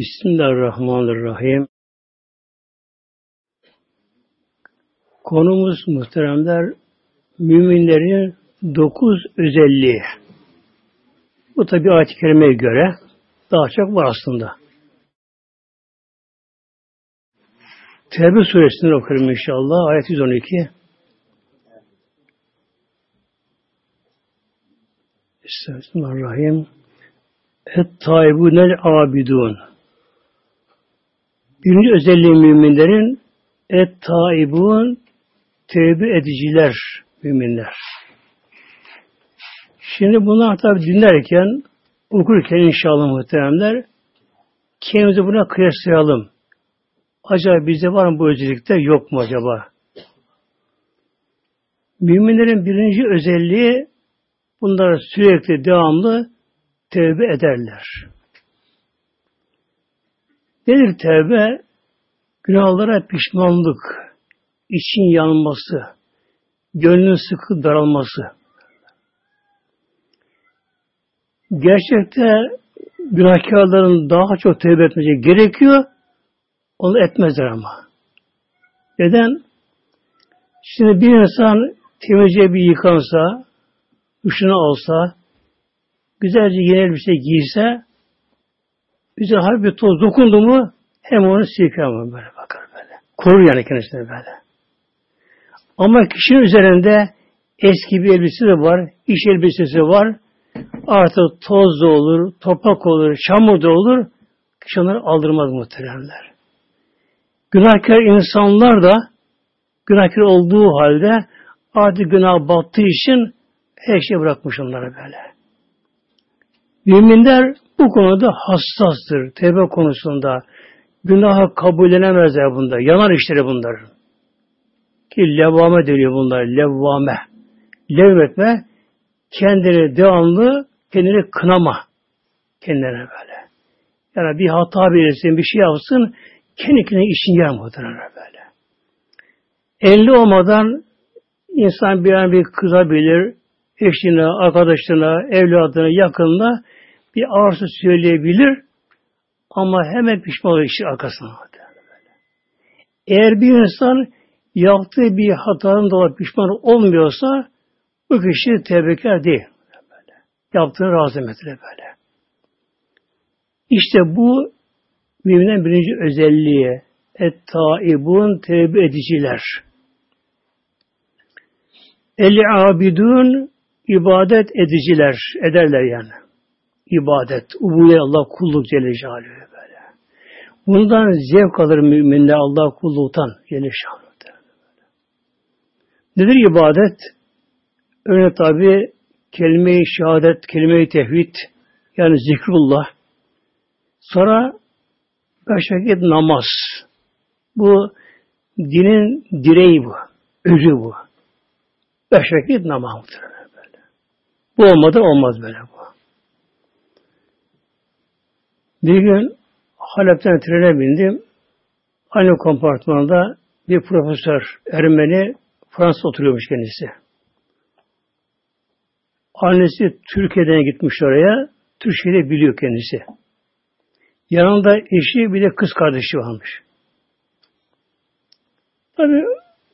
Bismillahirrahmanirrahim. Konumuz muhteremler müminlerin dokuz özelliği. Bu tabi ayet-i kerimeye göre daha çok var aslında. Tevbe suresini okurum inşallah. Ayet 112. Bismillahirrahmanirrahim. Et-taibunel abidun. Birinci özelliği müminlerin et-taibun tevbe ediciler müminler. Şimdi bunlar tabi dinlerken okurken inşallah muhteremler kendimizi buna kıyaslayalım. Acaba bizde var mı bu özellikte yok mu acaba? Müminlerin birinci özelliği bunlar sürekli devamlı tevbe ederler. Nedir tevbe? Günahlara pişmanlık, için yanması, gönlün sıkı daralması. Gerçekte günahkarların daha çok tevbe etmesi gerekiyor. Onu etmezler ama. Neden? Şimdi bir insan temizce bir yıkansa, duşunu alsa, güzelce yeni elbise giyse, güzel harbi bir toz dokundu mu, hem onu silker böyle bakar böyle. Korur yani kendisini böyle. Ama kişinin üzerinde eski bir elbise de var, iş elbisesi var. Artık toz da olur, toprak olur, çamur da olur. Kişi onları aldırmaz muhteremler. Günahkar insanlar da günahkar olduğu halde artık günah battığı için her şeyi bırakmış onlara böyle. Müminler bu konuda hassastır. Tevbe konusunda. Günahı kabullenemezler bunda. Yanar işleri bunlar. Ki levvame deniyor bunlar. Levvame. Levmetme kendini devamlı kendini kınama. Kendine böyle. Yani bir hata bilirsin, bir şey yapsın, kendi kendine işin yer muhtemelen böyle. Elli olmadan insan bir an bir kızabilir, eşine, arkadaşına, evladına, yakınına bir ağırsı söyleyebilir ama hemen pişman olur işin arkasına. Eğer bir insan yaptığı bir hatanın dolayı pişman olmuyorsa bu kişi tevbekar değil. Böyle. Yaptığını razı etmekle böyle. İşte bu müminin birinci özelliği et-taibun tevbe ediciler. El-abidun ibadet ediciler ederler yani. İbadet, ubudiyet Allah kulluk Celle Celaluhu böyle. Bundan zevk alır müminler Allah kulluktan Celle Celaluhu. Nedir ibadet? Örneğin tabi kelime-i şehadet, kelime-i tevhid yani zikrullah. Sonra beş vakit namaz. Bu dinin direği bu. Özü bu. Beş vakit namaz böyle. Bu olmadan olmaz böyle bu. Bir gün Halep'ten trene bindim. Aynı kompartmanda bir profesör Ermeni Fransa oturuyormuş kendisi. Annesi Türkiye'den gitmiş oraya. Türkçe'de biliyor kendisi. Yanında eşi bir de kız kardeşi varmış. Tabi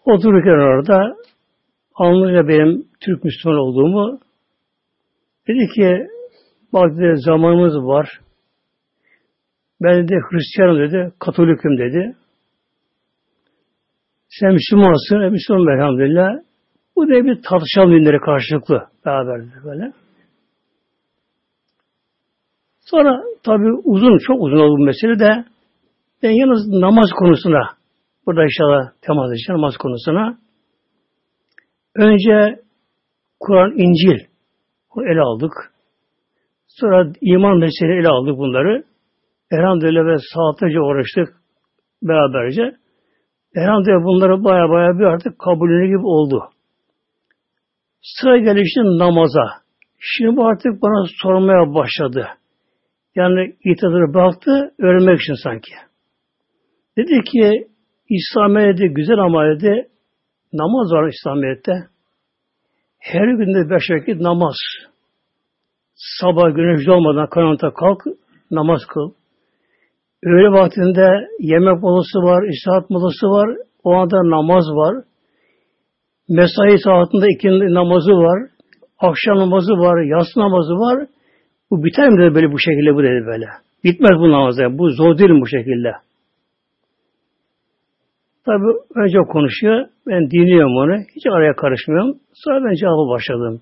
otururken orada anlayınca benim Türk Müslüman olduğumu dedi ki bak dedi, zamanımız var. Ben de Hristiyanım dedi, Katolik'im dedi. Sen Müslümansın, e, Müslüman elhamdülillah. Bu da bir tartışalım dinleri karşılıklı beraber böyle. Sonra tabi uzun, çok uzun oldu bu mesele de ben yalnız namaz konusuna burada inşallah temas edeceğim namaz konusuna. Önce Kur'an, İncil ele aldık. Sonra iman meseleleri ele aldık bunları. Elhamdülillah ve saatlerce uğraştık beraberce. Elhamdülillah bunları baya baya bir artık kabulünü gibi oldu. Sıra gelişti namaza. Şimdi bu artık bana sormaya başladı. Yani itidarı bıraktı, öğrenmek için sanki. Dedi ki, İslamiyet'te güzel ama dedi, namaz var İslamiyet'te. Her günde beş vakit namaz. Sabah güneş doğmadan karanlıkta kalk, namaz kıl. Öğle vaktinde yemek molası var, istirahat molası var. O anda namaz var. Mesai saatinde ikindi namazı var. Akşam namazı var, yas namazı var. Bu biter mi dedi böyle bu şekilde bu dedi böyle. Bitmez bu namaz. Bu zor değil bu şekilde. Tabi önce konuşuyor. Ben dinliyorum onu. Hiç araya karışmıyorum. Sonra ben cevabı başladım.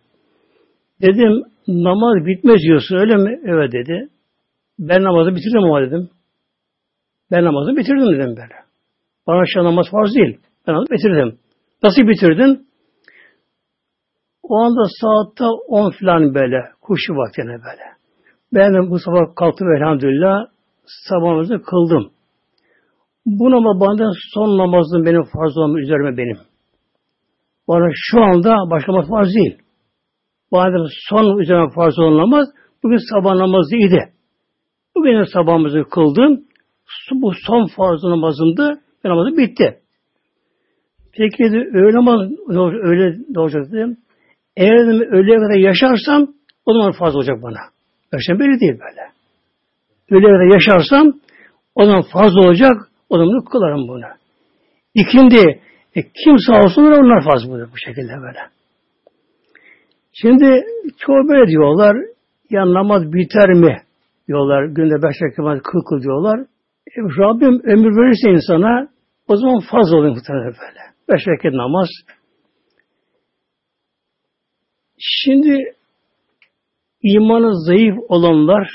Dedim namaz bitmez diyorsun öyle mi? Evet dedi. Ben namazı bitirdim ama dedim. Ben namazı bitirdim dedim böyle. Bana şu namaz farz değil. Ben namazı bitirdim. Nasıl bitirdin? O anda saatte 10 falan böyle. Kuşu vaktine böyle. Ben bu sabah kalktım elhamdülillah. Sabahımızı kıldım. Bu namaz bana son namazım benim farz olmam üzerime benim. Bana şu anda başlamak farz değil. Bana son üzerime farz olan namaz bugün sabah namazı idi. Bu benim sabahımızı kıldım. Bu son farz namazımdı. Ben namazı bitti. Peki de öyle namaz öyle olacak dedim. Eğer dedim öğleye kadar yaşarsam o zaman farz olacak bana. Yaşam belli değil böyle. Öğleye kadar yaşarsam o zaman farz olacak. O zaman kılarım bunu. İkindi e, kim sağ olsun onlar farz budur bu şekilde böyle. Şimdi çoğu böyle diyorlar ya namaz biter mi diyorlar. Günde beş rekat kıl kıl diyorlar. Rabbim ömür verirse insana o zaman farz oluyor muhtemelen böyle. Beş rekat namaz. Şimdi imanı zayıf olanlar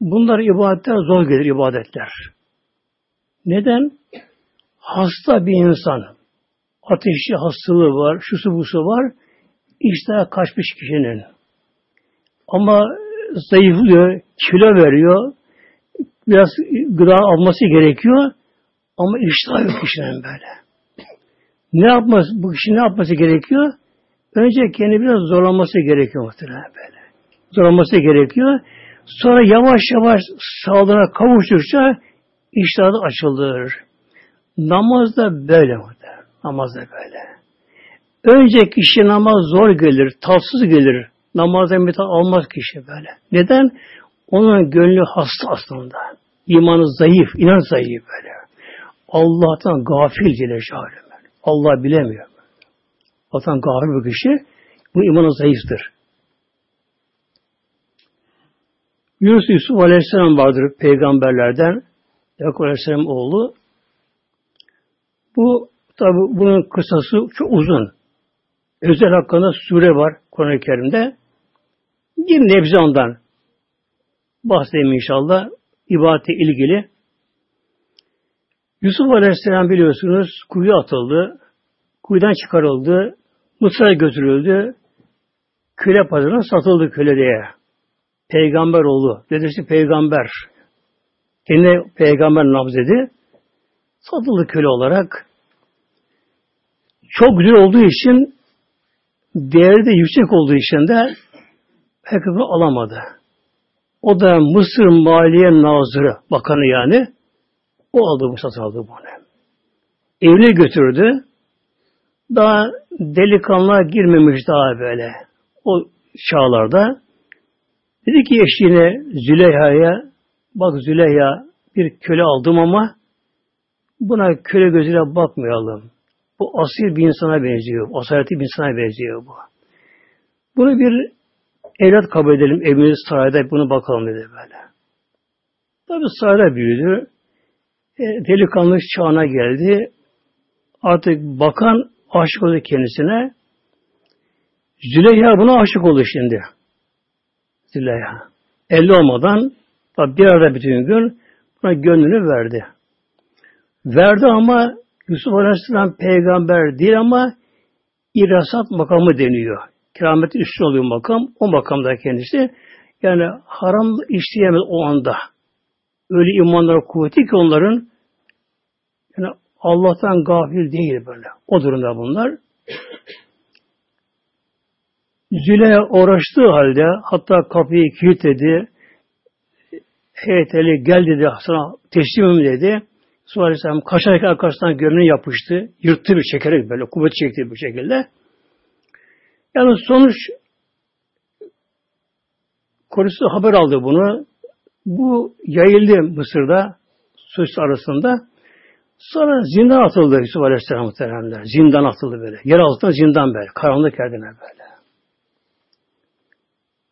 bunlar ibadetler zor gelir ibadetler. Neden? Hasta bir insan. Ateşli hastalığı var, şusu busu var. İşte kaçmış kişinin. Ama zayıflıyor, kilo veriyor. Biraz gıda alması gerekiyor. Ama iştah yok kişinin böyle. Ne yapması, bu kişi ne yapması gerekiyor? Önce kendi biraz zorlanması gerekiyor muhtemelen böyle. Zorlanması gerekiyor. Sonra yavaş yavaş sağlığına kavuştukça iştahı açılır. Namaz da böyle muhtemelen. Namaz da böyle. Önce kişi namaz zor gelir, tatsız gelir. Namazdan bir almaz kişi böyle. Neden? Onun gönlü hasta aslında. İmanı zayıf, inan zayıf böyle. Allah'tan gafil Celle Allah bilemiyor. Allah'tan gafil bir kişi bu imanı zayıftır. Yunus Yusuf Aleyhisselam vardır peygamberlerden. Yakup Aleyhisselam oğlu. Bu tabi bunun kısası çok uzun. Özel hakkında sure var Kur'an-ı Kerim'de. Bir nebze ondan bahsedeyim inşallah. İbadete ilgili. Yusuf Aleyhisselam biliyorsunuz kuyuya atıldı. Kuyudan çıkarıldı. Mısır'a götürüldü. Köle pazarına satıldı köle diye. Peygamber oldu. Dedesi peygamber. Kendine peygamber namzedi. Satıldı köle olarak. Çok güzel olduğu için değeri de yüksek olduğu için de herkes alamadı. O da Mısır Maliye Nazırı, bakanı yani. O aldı bu satın aldı bunu. Evine götürdü. Daha delikanlığa girmemiş daha böyle. O çağlarda. Dedi ki eşine Züleyha'ya bak Züleyha bir köle aldım ama buna köle gözüyle bakmayalım. Bu asil bir insana benziyor. Asaleti bir insana benziyor bu. Bunu bir evlat kabul edelim evimiz sarayda bunu bakalım dedi böyle. Tabi sarayda büyüdü. E, delikanlı çağına geldi. Artık bakan aşık oldu kendisine. Züleyha buna aşık oldu şimdi. Züleyha. Elli olmadan bir arada bütün gün buna gönlünü verdi. Verdi ama Yusuf Aleyhisselam peygamber değil ama irasat makamı deniyor. Keramet üstü oluyor makam. O makamda kendisi. Yani haram işleyemez o anda. Öyle imanları kuvveti ki onların yani Allah'tan gafil değil böyle. O durumda bunlar. Züle uğraştığı halde hatta kapıyı kilitledi. Heyeteli gel dedi sana teslimim dedi. Sonra Aleyhisselam kaçarak arkasından gömleğine yapıştı. Yırttı bir çekerek böyle kuvvet çekti bu şekilde. Yani sonuç Korisi haber aldı bunu. Bu yayıldı Mısır'da. söz arasında. Sonra zindan atıldı Yusuf Aleyhisselam muhteremler. Zindan atıldı böyle. Yer altına zindan böyle. Karanlık yerden böyle.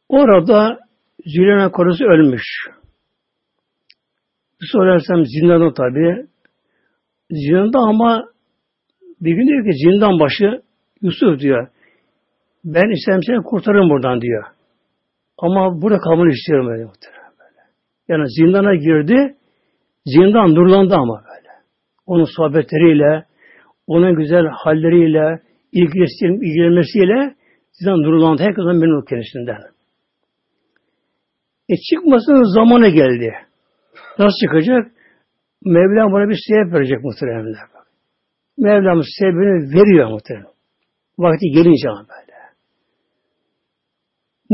Orada Züleyha korusu ölmüş. Yusuf Aleyhisselam zindanda tabi. Zindanda ama bir gün diyor ki zindan başı Yusuf diyor. Ben istem seni kurtarırım buradan diyor. Ama burada kalmanı istiyorum böyle muhtemelen. Yani zindana girdi, zindan nurlandı ama böyle. Onun sohbetleriyle, onun güzel halleriyle, ilgilenmesiyle zindan nurlandı. Herkes memnun kendisinden. E çıkmasının zamanı geldi. Nasıl çıkacak? Mevlam bana bir sebep verecek muhtemelen. Mevlam sebebini veriyor muhtemelen. Vakti gelince ama böyle.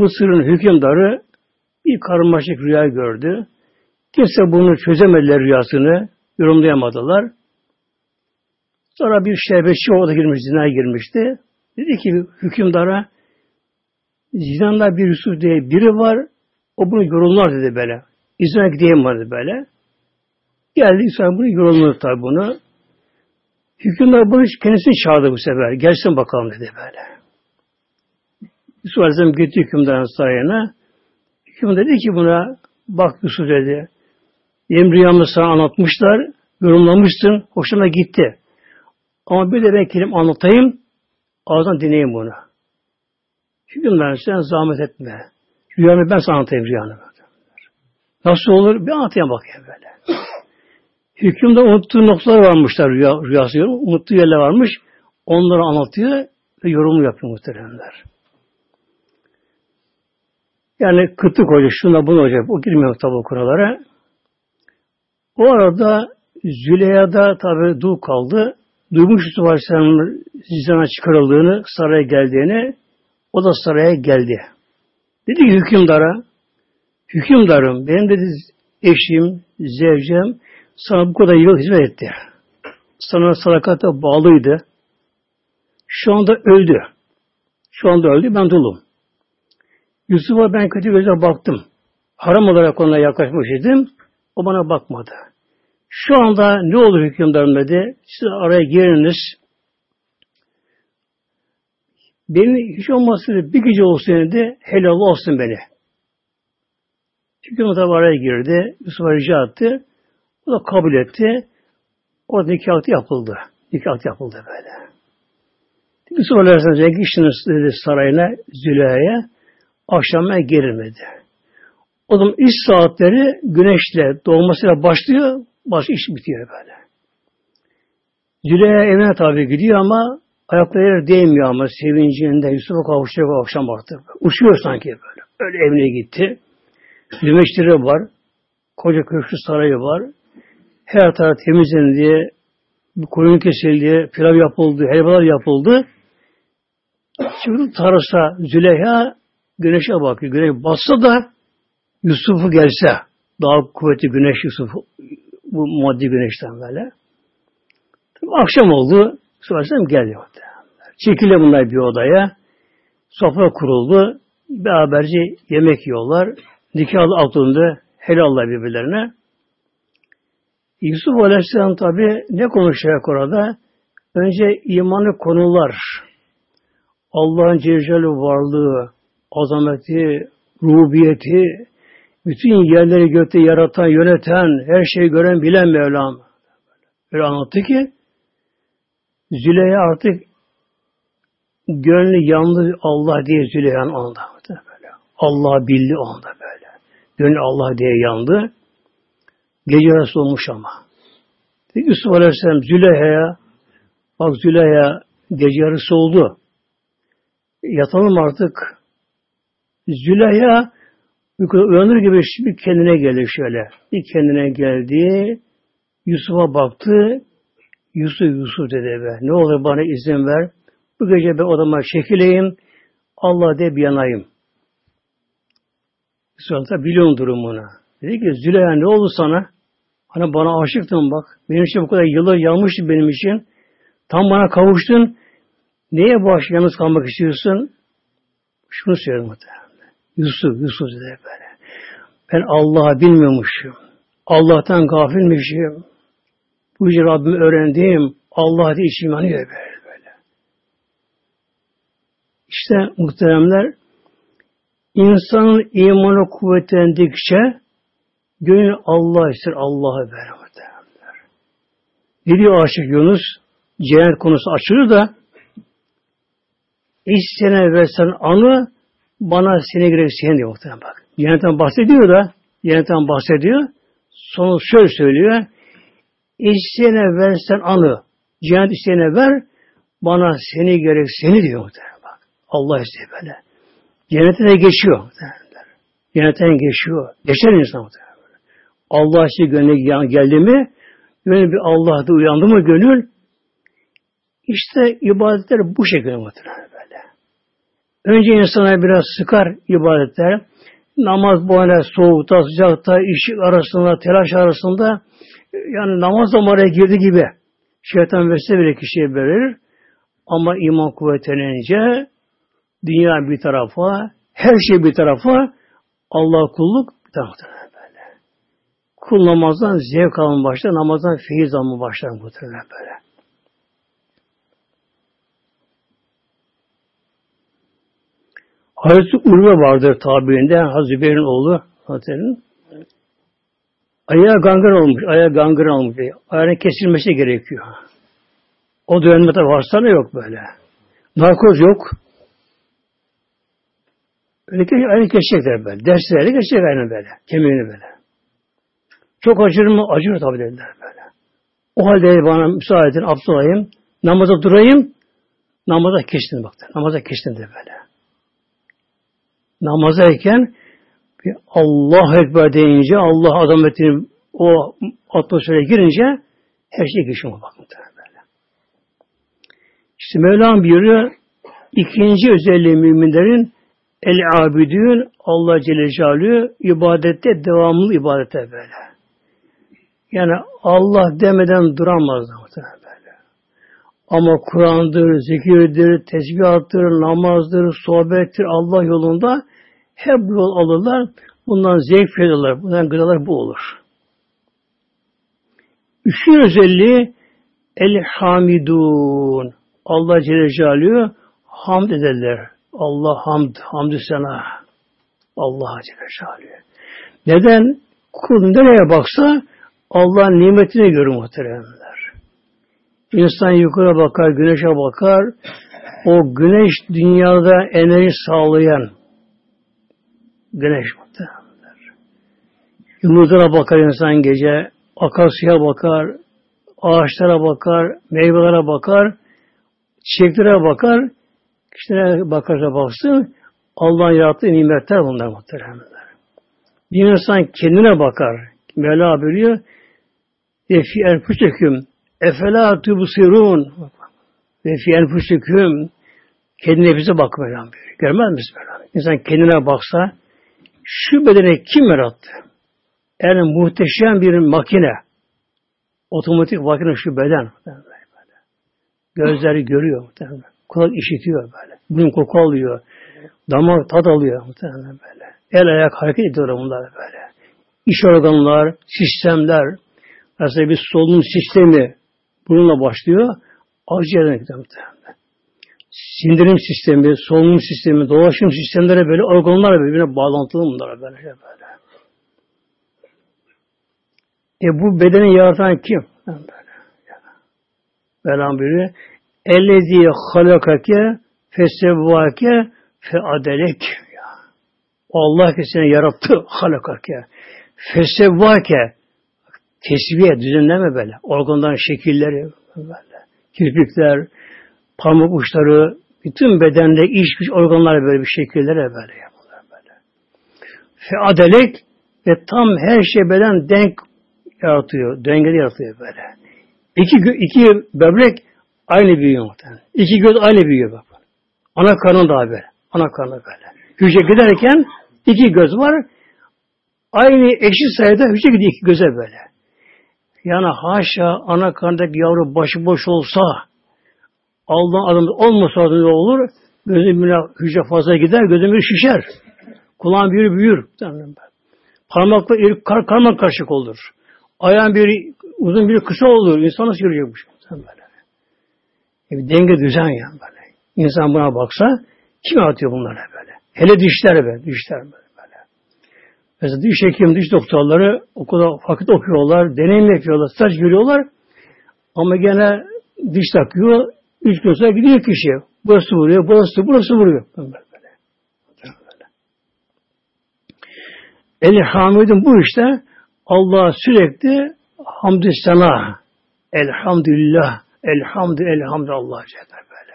Mısır'ın hükümdarı bir karmaşık rüya gördü. Kimse bunu çözemediler rüyasını, yorumlayamadılar. Sonra bir şerbetçi orada girmiş, zinaya girmişti. Dedi ki hükümdara, zinanda bir Yusuf diye biri var, o bunu yorumlar dedi böyle. İzine gideyim vardı böyle. Geldi İsrail bunu yorumladı tabi bunu. Hükümdar bunu kendisini çağırdı bu sefer. Gelsin bakalım dedi böyle. Yusuf Aleyhisselam gitti hükümdarın sarayına. Hükümdar dedi ki buna bak Yusuf dedi. Benim rüyamı sana anlatmışlar. Yorumlamışsın. Hoşuma gitti. Ama bir de ben kelim anlatayım. Ağzından dinleyin bunu. Hükümdar sen zahmet etme. Rüyanı ben sana anlatayım rüyanı. Nasıl olur? Bir anlatayım bakayım böyle. Hükümde unuttuğu noktalar varmışlar rüya, rüyası. Unuttuğu yerler varmış. Onları anlatıyor ve yorumu yapıyor muhteremler. Yani kıtlık olacak, şuna bunu olacak. O girmiyor tabi o kurallara. O arada Züleyha'da tabi dul kaldı. Duymuş Yusuf Aleyhisselam'ın zindana çıkarıldığını, saraya geldiğini, o da saraya geldi. Dedi ki hükümdara, hükümdarım, benim dedi eşim, zevcem sana bu kadar yıl hizmet etti. Sana sadakate bağlıydı. Şu anda öldü. Şu anda öldü, ben dulum. Yusuf'a ben kötü göze baktım. Haram olarak ona yaklaşmış idim. O bana bakmadı. Şu anda ne olur hükümdarım dedi. Siz araya giriniz. Benim hiç olmasın bir gece olsun dedi. Helal olsun beni. Hükümdar tabi araya girdi. Yusuf'a rica etti. O da kabul etti. O nikah yapıldı. Nikah yapıldı böyle. Yusuf Aleyhisselam gitmişsiniz dedi sarayına Züleyha'ya akşamına gerilmedi. O zaman iş saatleri güneşle doğmasıyla başlıyor, başka iş bitiyor böyle. Züleyha evine tabi gidiyor ama ayakları yere değmiyor ama sevincinde Yusuf'a kavuşacak o akşam artık. Uçuyor sanki böyle. Öyle evine gitti. Dümeşleri var. Koca köşkü sarayı var. Her taraf temizlendi. Koyun kesildi. Pilav yapıldı. Helvalar yapıldı. Şimdi tarasa Züleyha güneşe bakıyor. Güneş bassa da Yusuf'u gelse daha kuvvetli güneş Yusuf bu maddi güneşten böyle. Tabii akşam oldu. Aleyhisselam geldi. Çekildi bunlar bir odaya. Sofra kuruldu. Beraberce yemek yiyorlar. Nikahlı altında helalla birbirlerine. Yusuf Aleyhisselam tabi ne konuşacak orada? Önce imanı konular. Allah'ın Celle varlığı, azameti, rubiyeti, bütün yerleri gökte yaratan, yöneten, her şeyi gören, bilen Mevlam. Öyle anlattı ki Züleyha artık gönlü yandı Allah diye Züleyha'nın anda. Allah bildi o anda böyle. Gönlü Allah diye yandı. Gece yarısı olmuş ama. Yusuf Aleyhisselam Züleyha'ya bak Züleyha gece yarısı oldu. Yatalım artık Züleyha uyanır gibi bir kendine geldi şöyle. Bir kendine geldi. Yusuf'a baktı. Yusuf Yusuf dedi be. Ne olur bana izin ver. Bu gece ben odama çekileyim. Allah de bir yanayım. Da biliyorum durumunu. Dedi ki Züleyha ne oldu sana? Hani bana aşıktın bak. Benim için bu kadar yıllar yanmıştı benim için. Tam bana kavuştun. Neye baş yalnız kalmak istiyorsun? Şunu söyledi muhtemelen. Yusuf, Yusuf dedi böyle. Ben Allah'ı bilmiyormuşum. Allah'tan gafilmişim. Bu yüce Rabbimi öğrendiğim Allah diye içim yanıyor böyle, böyle. İşte muhteremler insanın imanı kuvvetlendikçe gönül Allah ister Allah'a verir muhteremler. Diyor aşık Yunus cennet konusu açılır da istene versen anı bana seni gerek sen diyor muhtemelen bak. Cennetten bahsediyor da cennetten bahsediyor. Sonra şöyle söylüyor. İsteyene versen anı. Cennet isteyene ver. Bana seni gerek seni diyor muhtemelen bak. Allah istiyor böyle. Cennetine geçiyor muhtemelen. Cennetten geçiyor. Geçer insan muhtemelen. Allah için gönlüne geldi mi gönül bir Allah'ta uyandı mı gönül işte ibadetler bu şekilde muhtemelen. Önce insana biraz sıkar ibadetler. Namaz bu hale soğukta, sıcakta, iş arasında, telaş arasında yani namaz zamanına girdi gibi şeytan verse bile kişiye verir. Ama iman kuvvetlenince dünya bir tarafa, her şey bir tarafa, Allah kulluk bir tarafa böyle. Kul namazdan zevk alma başlar, namazdan feyiz alma başlar muhtemelen böyle. Hazreti Urve vardır tabiinde, Hazreti Zübeyir'in oğlu Hazretleri'nin. Ayağı gangren olmuş, ayağı gangren olmuş. Ayağının kesilmesi gerekiyor. O dönemde tabi hastane yok böyle. Narkoz yok. Öyle ki aynı geçecekler böyle. Dersleri geçecek aynı böyle. Kemiğini böyle. Çok acır mı? Acır tabi dediler böyle. O halde bana müsaade edin, abdest olayım. Namaza durayım. Namaza geçtim baktı. Namaza geçtim de böyle namazdayken bir Allah Ekber deyince, Allah azametini o atmosfere girince her şey geçiyor bakın böyle. İşte Mevlam buyuruyor ikinci özelliği müminlerin el abidün Allah Celle Celaluhu ibadette devamlı ibadete böyle. Yani Allah demeden duramazlar böyle. Ama Kur'an'dır, zikirdir, tesbihattır, namazdır, sohbettir Allah yolunda hep bu yol alırlar. Bundan zevk verirler. Bundan gıdalar bu olur. Üçüncü özelliği El Hamidun. Allah Celle Celaluhu hamd ederler. Allah hamd, hamdü sana. Allah Celle Celaluhu. Neden? Kul nereye baksa Allah'ın nimetine görür muhteremler. İnsan yukarı bakar, güneşe bakar. O güneş dünyada enerji sağlayan, güneş muhtemelenler. Yıldızlara bakar insan gece, akarsuya bakar, ağaçlara bakar, meyvelere bakar, çiçeklere bakar, kişilere bakarsa baksın, Allah'ın yarattığı nimetler bunlar muhteremler. Bir insan kendine bakar. Mevla buyuruyor, ve fi enfuseküm efela tubsirun ve fi enfuseküm kendine bize bak Mevlam buyuruyor. Görmez misin Mevlam? İnsan kendine baksa şu bedene kim yarattı? Yani muhteşem bir makine. Otomatik makine şu beden. Gözleri görüyor. Kulak işitiyor böyle. Burun koku alıyor. Damak tat alıyor böyle. El ayak hareket ediyor bunlar böyle. İş organlar, sistemler, mesela bir solunum sistemi bununla başlıyor. Akciğerden gidiyor muhtemelen sindirim sistemi, solunum sistemi, dolaşım sistemleri böyle organlar birbirine bağlantılı bunlar böyle. böyle. E bu bedeni yaratan kim? Velham buyuruyor. Ellezi halakake fesevvake feadelek. Allah ki seni yarattı halakake. Fesevvake tesviye, düzenleme böyle. Organların şekilleri böyle. Kirpikler, parmak uçları, bütün bedende iş güç organları böyle bir şekillere böyle yapılır böyle. Feadelek ve tam her şey beden denk yaratıyor, dengeli yaratıyor böyle. İki, iki böbrek aynı büyüyor muhtemelen. İki göz aynı büyüyor bak. Ana karnı da böyle. Ana karnı böyle. Hücre giderken iki göz var. Aynı eşit sayıda hücre gidiyor iki göze böyle. Yani haşa ana karnındaki yavru başıboş olsa Allah'ın adımı olmasa ne olur? Gözün bir hücre fazla gider, gözün bir şişer. Kulağın büyür büyür. Parmakla iri, kar, karmak karışık olur. Ayağın biri uzun biri kısa olur. İnsan nasıl yürüyecek bu şey? Böyle. E bir denge düzen ya böyle. İnsan buna baksa kim atıyor bunlara böyle? Hele dişler be, dişler böyle. böyle. Mesela diş hekim, diş doktorları okulda fakülte okuyorlar, deneyim yapıyorlar, staj görüyorlar. Ama gene diş takıyor, üç gün sonra gidiyor kişi. Burası vuruyor, burası, burası vuruyor. Böyle. böyle. Elhamdülillah bu işte Allah sürekli hamdü sana, elhamdülillah, elhamdü, elhamdü Allah böyle.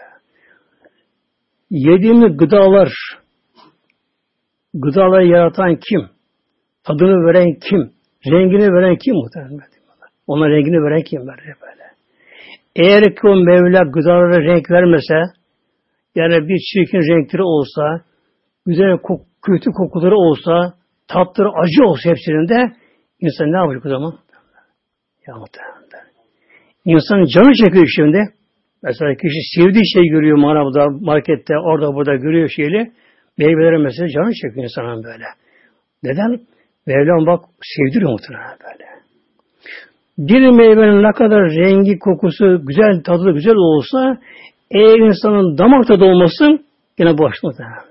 Yediğimiz gıdalar, gıdaları yaratan kim? Tadını veren kim? Rengini veren kim muhtemelen? Ona rengini veren kim böyle böyle. Eğer ki o Mevla gıdalara renk vermese, yani bir çirkin renkleri olsa, güzel kok kötü kokuları olsa, tatları acı olsa hepsinin de insan ne yapacak o zaman? Ya muhtemelen. İnsanın canı çekiyor şimdi. Mesela kişi sevdiği şey görüyor manavda, markette, orada burada görüyor şeyi. Meyveleri mesela canı çekiyor insanın böyle. Neden? Mevlam bak sevdiriyor muhtemelen böyle. Bir meyvenin ne kadar rengi, kokusu, güzel, tadı güzel olsa eğer insanın damak tadı olmasın yine muhtemelen.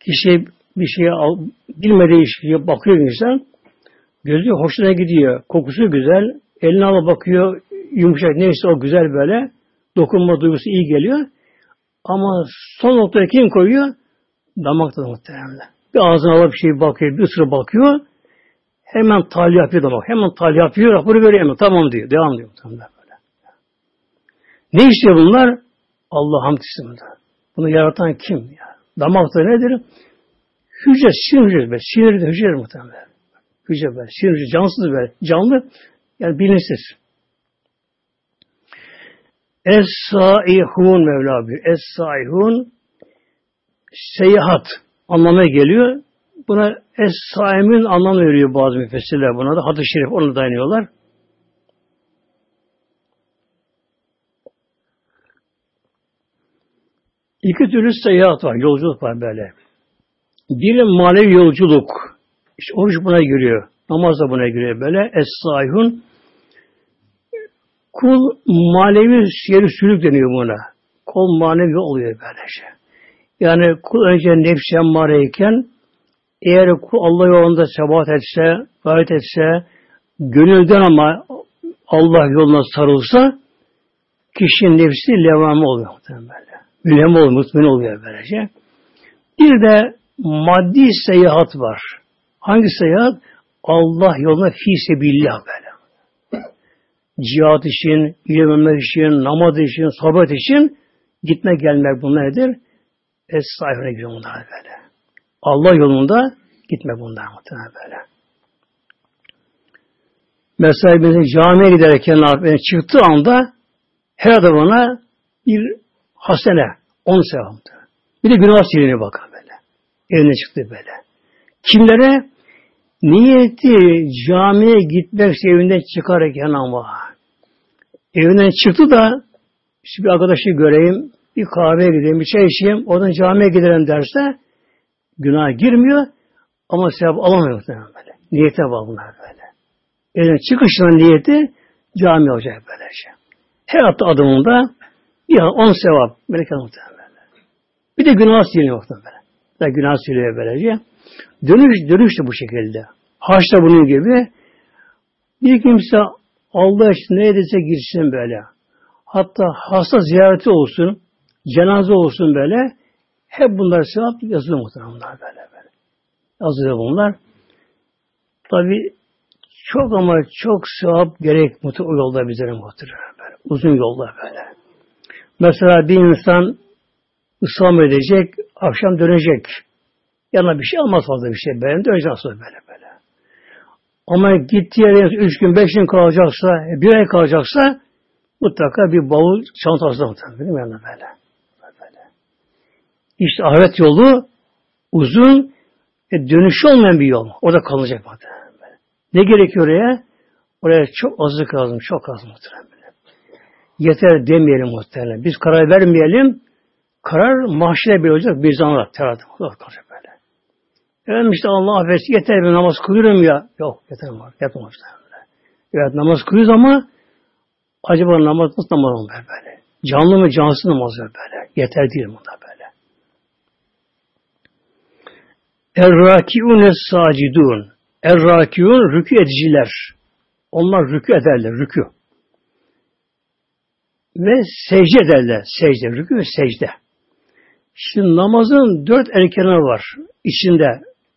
Kişi bir şeye bilmediği şeye bakıyor insan gözü hoşuna gidiyor. Kokusu güzel. Eline alıp bakıyor. Yumuşak neyse o güzel böyle. Dokunma duygusu iyi geliyor. Ama son noktaya kim koyuyor? Damak tadı muhtemelen. Bir ağzına alıp bir şey bakıyor, bir ısırı bakıyor. Hemen tal yapıyor damak. Hemen tal yapıyor, raporu veriyor. Tamam diyor. Devam diyor. Muhtemelen böyle. Ne istiyor bunlar? Allah hamd istiyor. Bunu yaratan kim ya? Damak tadı nedir? Hücre, sinir hücresi be. Sinir de hücre muhtemelen. Hücre böyle. Sinir hücre, cansız böyle. Canlı, yani bilinçsiz. Es-saihun Mevla bir. Es-saihun seyahat anlamına geliyor. Buna Es-saimin anlamı veriyor bazı müfessirler buna da. Hadis-i şerif onu dayanıyorlar. İki türlü seyahat var, yolculuk var böyle. Biri manevi yolculuk. İşte oruç buna giriyor. Namaz da buna giriyor böyle. Es-sahihun Kul manevi yeri sülük deniyor buna. Kul manevi oluyor böylece. Yani kul önce nefsi emmareyken eğer Allah yolunda sebat etse, gayret etse, gönülden ama Allah yoluna sarılsa kişinin nefsi levamı oluyor böyle. Mülhem oluyor, mutmin oluyor böylece. Bir de maddi seyahat var. Hangi seyahat? Allah yoluna fi sebillah böyle. Cihat için, ilim için, namaz için, sohbet için gitme gelmek bunlar nedir? Es sayfına gidiyor bunlar böyle. Allah yolunda gitme bunlar muhtemelen böyle. Mesela bizim camiye giderken yani çıktığı anda her adamına bir hasene, on sevaptı. Bir de günah silini bakar böyle. Evine çıktı böyle. Kimlere? Niyeti camiye gitmek evinden çıkarken ama evinden çıktı da işte bir arkadaşı göreyim, bir kahveye gideyim, bir çay içeyim, oradan camiye giderim derse günah girmiyor ama sevap alamıyor muhtemelen böyle. Niyete var bunlar böyle. Evden çıkışının niyeti cami olacak böylece. Her attığı adımında bir on sevap melek muhtemelen böyle. Bir de günah siliyor muhtemelen. Da günah siliyor böylece. Dönüş, dönüş de bu şekilde. Haçta bunun gibi bir kimse Allah için ne girsin böyle. Hatta hasta ziyareti olsun, cenaze olsun böyle. Hep bunlar sevap yazılıyor muhtemelen böyle böyle. Yazılıyor bunlar. Tabi çok ama çok sevap gerek muhtemelen o yolda bizlere muhtemelen. Uzun yolda böyle. Mesela bir insan ıslam edecek, akşam dönecek. Yanına bir şey almaz fazla bir şey. Benim dönecek aslında böyle böyle. Ama gittiği yere üç gün, beş gün kalacaksa, bir ay kalacaksa mutlaka bir bavul çantası mutlaka değil mi? Yani böyle. İşte ahiret yolu uzun ve dönüşü olmayan bir yol. Orada kalacak muhtemelen. Ne gerekiyor oraya? Oraya çok azlık lazım, çok az muhtemelen. Yeter demeyelim muhtemelen. Biz karar vermeyelim. Karar mahşere bir olacak bir zaman terada kalacak böyle. Efendim işte Allah affetsin yeter bir namaz kılıyorum ya. Yok yeter var. Muhtemelen. Evet namaz kılıyoruz ama acaba namaz nasıl namaz mı böyle? Canlı mı cansız namaz mı böyle? Yeter değil bunda böyle. Er-rakiune sacidun. Er-rakiun rükü ediciler. Onlar rükü ederler, rükü. Ve secde ederler, secde, rükü ve secde. Şimdi namazın dört erkanı var içinde,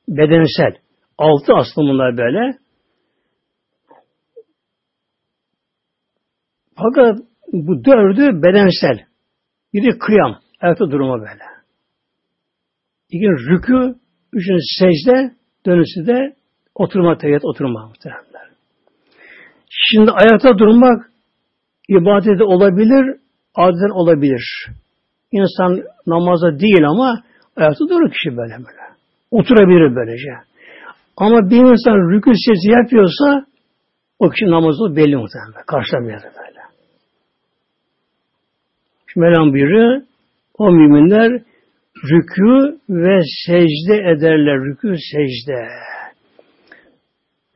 bedensel. Altı bunlar böyle. Fakat bu dördü bedensel. Biri kıyam, ayakta durma böyle. İki rükü, üçüncü secde, dönüşü de oturma, teyyat oturma muhtemelenler. Şimdi ayakta durmak ibadeti olabilir, adeten olabilir. İnsan namaza değil ama ayakta durur kişi böyle böyle. Oturabilir böylece. Ama bir insan rükû sesi yapıyorsa o kişi namazı belli muhtemelen. Karşılamıyor böyle. Şimdi Mevlam buyuruyor o müminler rükû ve secde ederler. Rükû secde.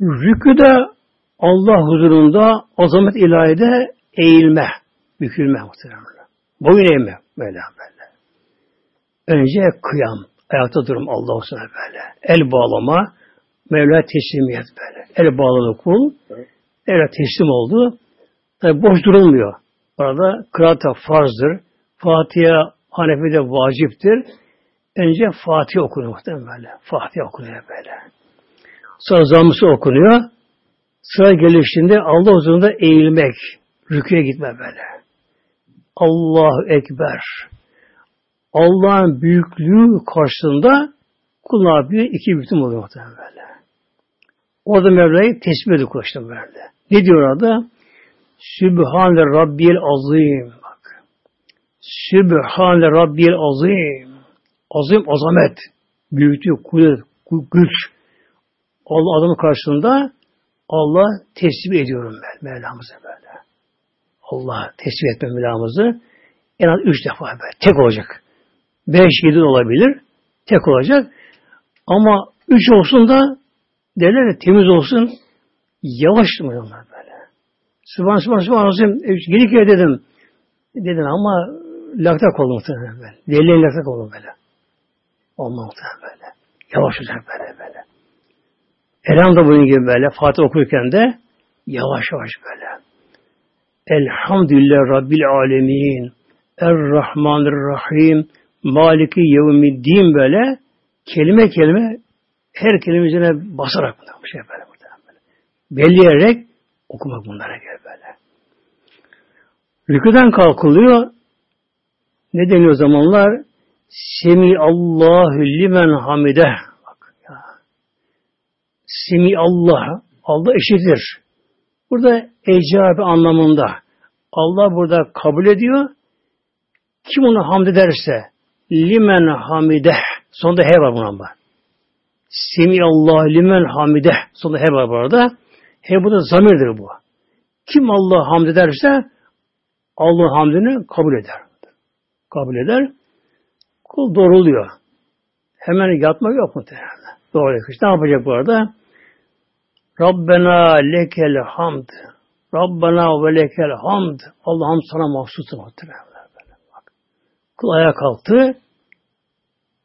Rükûda Allah huzurunda azamet ilahide eğilme, bükülme muhtemelen. Boyun eğme böyle böyle. Önce kıyam, ayakta durum Allah olsun böyle. El bağlama, Mevla teslimiyet böyle. El bağladı kul, Mevla teslim oldu. Tabi boş durulmuyor. Orada kıraata farzdır. Fatiha Hanefi'de vaciptir. Önce Fatiha okunuyor muhtemelen. Fatiha okunuyor böyle. Sonra zammısı okunuyor. Sıra gelişinde Allah huzurunda eğilmek, rüküye gitme böyle. Allahu Ekber. Allah'ın büyüklüğü karşısında kul ne yapıyor? İki bütün oluyor muhtemelen böyle. Orada Mevla'yı tesbih ediyor koştum böyle. Ne diyor orada? Sübhane Rabbil Azim. Sübhane Rabbil Azim. Azim azamet. Büyüklük, kudret, güç. Allah adamın karşısında Allah tesbih ediyorum ben Mevlamıza böyle. Allah tesbih etme Mevlamızı en az üç defa böyle. Tek olacak. Beş, yedi olabilir. Tek olacak. Ama üç olsun da derler de temiz olsun. Yavaş onlar böyle. Sübhan Sübhan Sübhan Azim. Geri kere dedim. Dedim ama laktak oldu muhtemelen böyle. Delilerin laktak oldu böyle. Olma muhtemelen böyle. Yavaş olacak böyle böyle. Elham da bunun gibi böyle. Fatih okurken de yavaş yavaş böyle. Elhamdülillah Rabbil Alemin. Er-Rahmanir-Rahim. Maliki Yevmiddin böyle kelime kelime her kelime üzerine basarak bu şey böyle, böyle. Belleyerek okumak bunlara göre böyle. Rüküden kalkılıyor. Ne deniyor zamanlar? Semi Allahu limen hamide. Bak ya. Semi Allah. Allah eşittir. Burada ecabi anlamında. Allah burada kabul ediyor. Kim onu hamd ederse limen hamide sonunda he var buna var. Semi Allah limen hamide sonunda he var burada. He bu da zamirdir bu. Kim Allah hamd ederse Allah hamdini kabul eder. Kabul eder. Kul doğruluyor. Hemen yatmak yok mu? Doğru. Ne yapacak bu arada? Rabbena lekel hamd. Rabbena ve lekel hamd. Allah'ım sana mahsus muhtemelen. Bak. Kul ayağa kalktı.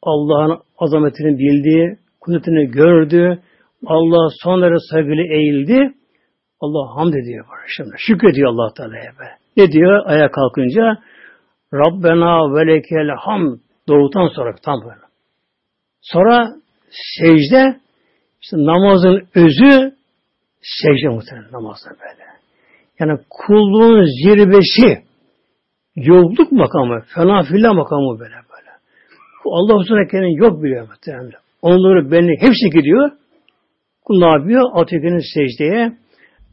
Allah'ın azametini bildi, kudretini gördü. Allah son derece saygıyla eğildi. Allah hamd ediyor şimdi. Şükrediyor Allah Teala'ya. Ne diyor ayağa kalkınca? Rabbena ve lekel hamd. Doğrudan sonra tam böyle. Sonra secde işte namazın özü secde muhtemelen namazda böyle. Yani kulluğun zirvesi yokluk makamı, fena filan makamı böyle böyle. Allah huzuruna kendini yok biliyor muhtemelen. Onları belli hepsi gidiyor. Kul ne yapıyor? Atıyor secdeye.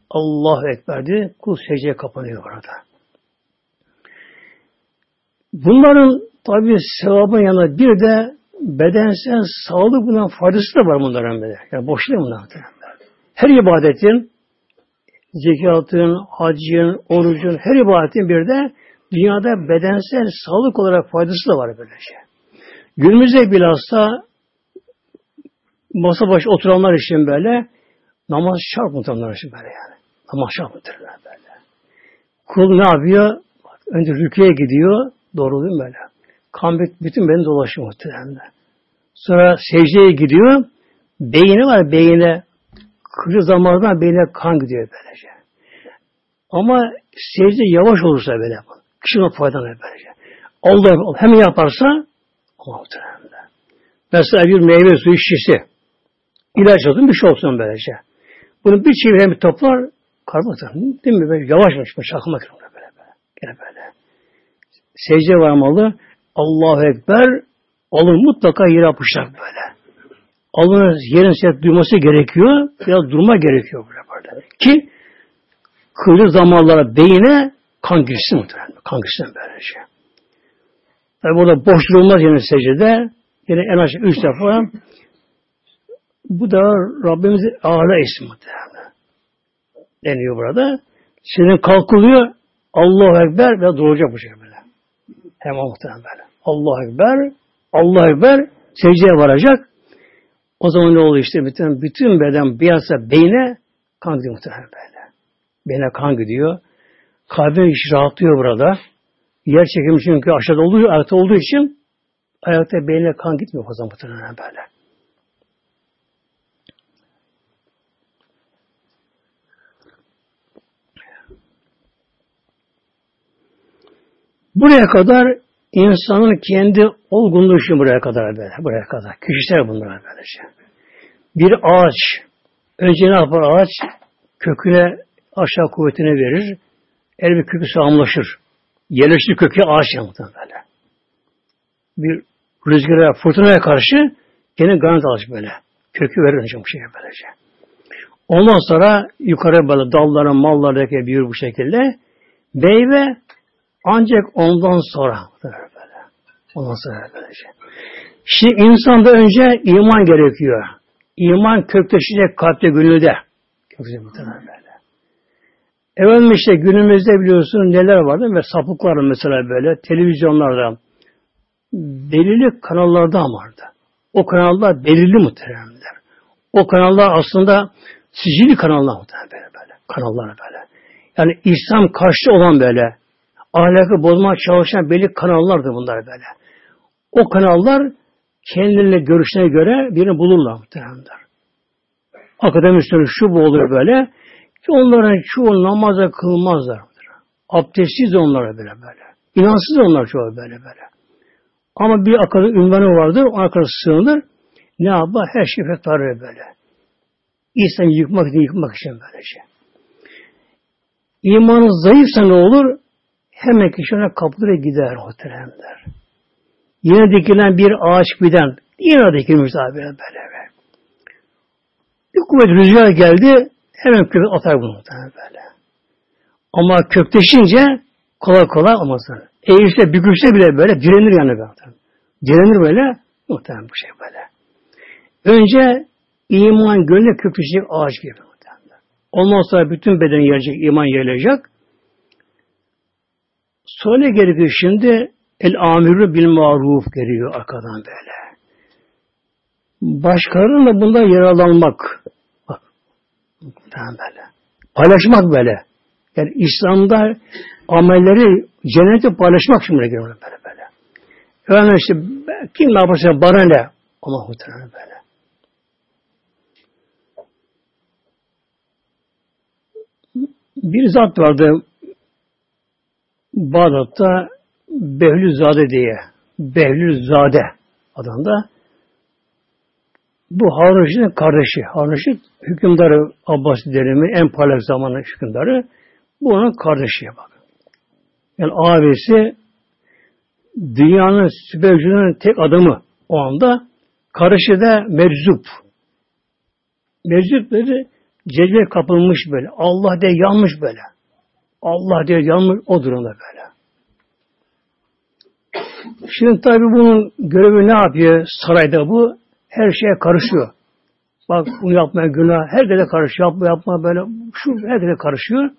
Allahu Ekber diye kul secdeye kapanıyor orada. Bunların tabi sevabın yanında bir de bedensel sağlık bundan faydası da var bunların böyle. Yani boş değil bunlar. Her ibadetin zekatın, hacın, orucun, her ibadetin bir de dünyada bedensel sağlık olarak faydası da var böylece. Şey. Günümüzde bilhassa masa başı oturanlar için böyle namaz şart muhtemelen için böyle yani. Maşallah muhtemelen böyle. Kul ne yapıyor? Önce rüküye gidiyor. Doğru değil mi böyle? Kan bütün beni dolaşıyor muhtemelen. Sonra secdeye gidiyor. Beyni var beyine. Kırı zamanında beyine kan gidiyor böylece. Ama secde yavaş olursa böyle. Kişi ona faydalanır böylece. Allah Allah hem yaparsa Allah muhtemelen. Mesela bir meyve suyu şişesi. İlaç olsun bir şey olsun böylece. Bunu bir çeviren bir toplar karbonatır. Değil mi? Böyle yavaş yavaş böyle şakma böyle böyle. Gene böyle. Secde varmalı. Allahu Ekber alın mutlaka yere yapışacak böyle. Alın yerin set duyması gerekiyor. Biraz durma gerekiyor böyle böyle. Ki kıyılı zamanlara beyine kan girsin muhtemelen. Kan girsin böylece. Tabi burada boş durulmaz yine secdede. Yine en aşağı üç defa bu da Rabbimizin ağla ismi muhtemelen. Deniyor burada. Senin kalkılıyor Allahu Ekber ve duracak bu şey böyle. Hem muhtemelen böyle. Allahu Ekber, Allahu Ekber secdeye varacak. O zaman ne oluyor işte bütün, bütün beden beyazsa beyne kan gidiyor muhtemelen böyle. Beyne kan gidiyor. Kalbin iş rahatlıyor burada. Yer çekimi çünkü aşağıda oluyor, ayakta olduğu için ayakta beyne kan gitmiyor zaman muhtemelen böyle. Buraya kadar insanın kendi olgunluğu buraya kadar böyle. Buraya kadar. Kişisel bunlar böylece. Bir ağaç önce ne yapar ağaç? Köküne aşağı kuvvetini verir. El bir kökü sağlamlaşır. Yerleşir kökü ağaç yanıtın böyle. Bir rüzgara, fırtınaya karşı gene garanti alır böyle. Kökü verir önce bu şeye böylece. Ondan sonra yukarı böyle dalların, mallardaki büyür bu şekilde. Meyve ancak ondan sonra böyle. Ondan sonra böylece. Şimdi insanda önce iman gerekiyor. İman kökleşecek kalpte, gönülde. Kökleşecek böyle. Efendim işte günümüzde biliyorsun neler vardı ve sapıklar mesela böyle televizyonlarda belirli kanallardan vardı. O kanallar belirli muhteremler. O kanallar aslında sicili kanallar muhterem böyle böyle. Kanallar böyle. Yani İslam karşı olan böyle ahlakı bozmaya çalışan belli kanallardı bunlar böyle. O kanallar kendilerine görüşlerine göre birini bulurlar muhteremler. Akademisyen şu bu olur böyle. Ki onların çoğu namaza kılmazlar. Abdestsiz onlara böyle böyle. İnansız onlar çoğu böyle böyle. Ama bir akıllı ünvanı vardır, o akıllı sığınır. Ne yapar? Her şey fetarır böyle. İnsan yıkmak için yıkmak için böyle şey. İmanı zayıfsa ne olur? Hemen kişi ona kapılır gider muhteremler. Yine dikilen bir ağaç giden, yine dikilmiş daha böyle böyle. Bir kuvvet rüzgar geldi, hemen köpek atar bunu böyle. Ama kökleşince kolay kolay olmaz. Eğilse, bükülse bile böyle direnir yani. Böyle. Direnir böyle, muhtemelen bu şey böyle. Önce iman gönlüne kökleşecek ağaç gibi. Muhtemelen. Ondan sonra bütün beden gelecek, iman yerleşecek. Sonra gerekiyor şimdi el amirü bil maruf geliyor arkadan böyle. Başkalarının da bundan yararlanmak. Bak. Böyle. Paylaşmak böyle. Yani İslam'da amelleri cennete paylaşmak şimdi geliyor böyle böyle. Yani işte kim ne yaparsa bana ne? Allah muhtemelen böyle. Bir zat vardı Bağdat'ta Behlülzade diye. Behlülzade adında. Bu Harun Reşit'in kardeşi. Harun Reşit hükümdarı Abbasi dönemi en parlak zamanı hükümdarı. Bu onun kardeşi bak. Yani abisi dünyanın süpercünün tek adamı o anda. Karışı da meczup. Meczup dedi cezbe kapılmış böyle. Allah diye yanmış böyle. Allah diye yanmış o durumda böyle. Şimdi tabi bunun görevi ne yapıyor sarayda bu? Her şeye karışıyor. Bak bunu yapmaya günah. Herkese karışıyor. Yapma yapma böyle. Şu herkese karışıyor.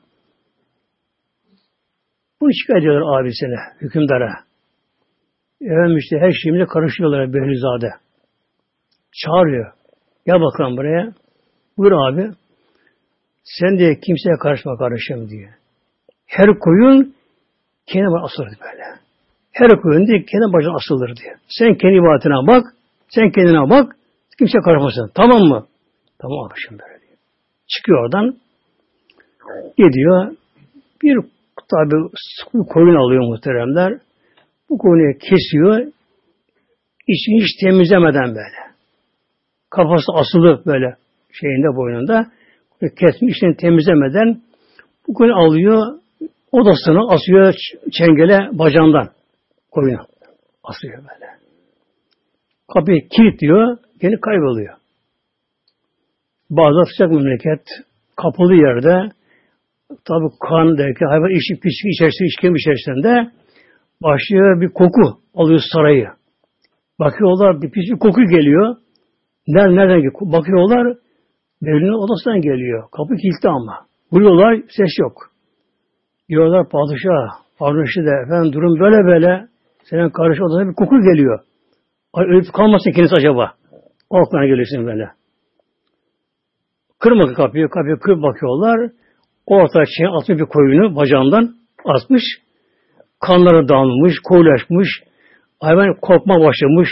Bu şikayet ediyorlar abisine, hükümdara. Efendim işte her şeyimize karışıyorlar Behlizade. Çağırıyor. Gel bakalım buraya. Buyur abi. Sen de kimseye karışma karışım diye. Her koyun kendi başına asılır böyle. Her koyun diye kendi başına asılır diye. Sen kendi ibadetine bak, sen kendine bak, kimse karışmasın. Tamam mı? Tamam karışım böyle diyor. Çıkıyor oradan, gidiyor, bir tabi koyun alıyor muhteremler. Bu konuyu kesiyor, içini hiç temizlemeden böyle. Kafası asılı böyle şeyinde boynunda. Kesmiş temizlemeden bu koyunu alıyor, odasına asıyor çengele bacağından koyunu. Asıyor böyle. Kapıyı kilitliyor, yeni kayboluyor. Bazı sıcak memleket, kapalı yerde, tabi kan derken hayvan içip pislik içerisinde, işkembe içerisinde başlıyor bir koku alıyor sarayı. Bakıyorlar bir pis bir koku geliyor. Nereden, nereden? Bakıyorlar Mevlinin odasından geliyor. Kapı kilitli ama. Vuruyorlar ses yok. Diyorlar padişah, padişah de efendim durum böyle böyle. Senin karşı odasına bir koku geliyor. Ay ölüp kalmasın kendisi acaba. O aklına geliyorsun böyle. Kırma kapıyı, kapıyı kır bakıyorlar. Orta şey atmış bir koyunu bacağından atmış. Kanları dağılmış, koyulaşmış. Hayvan korkma başlamış.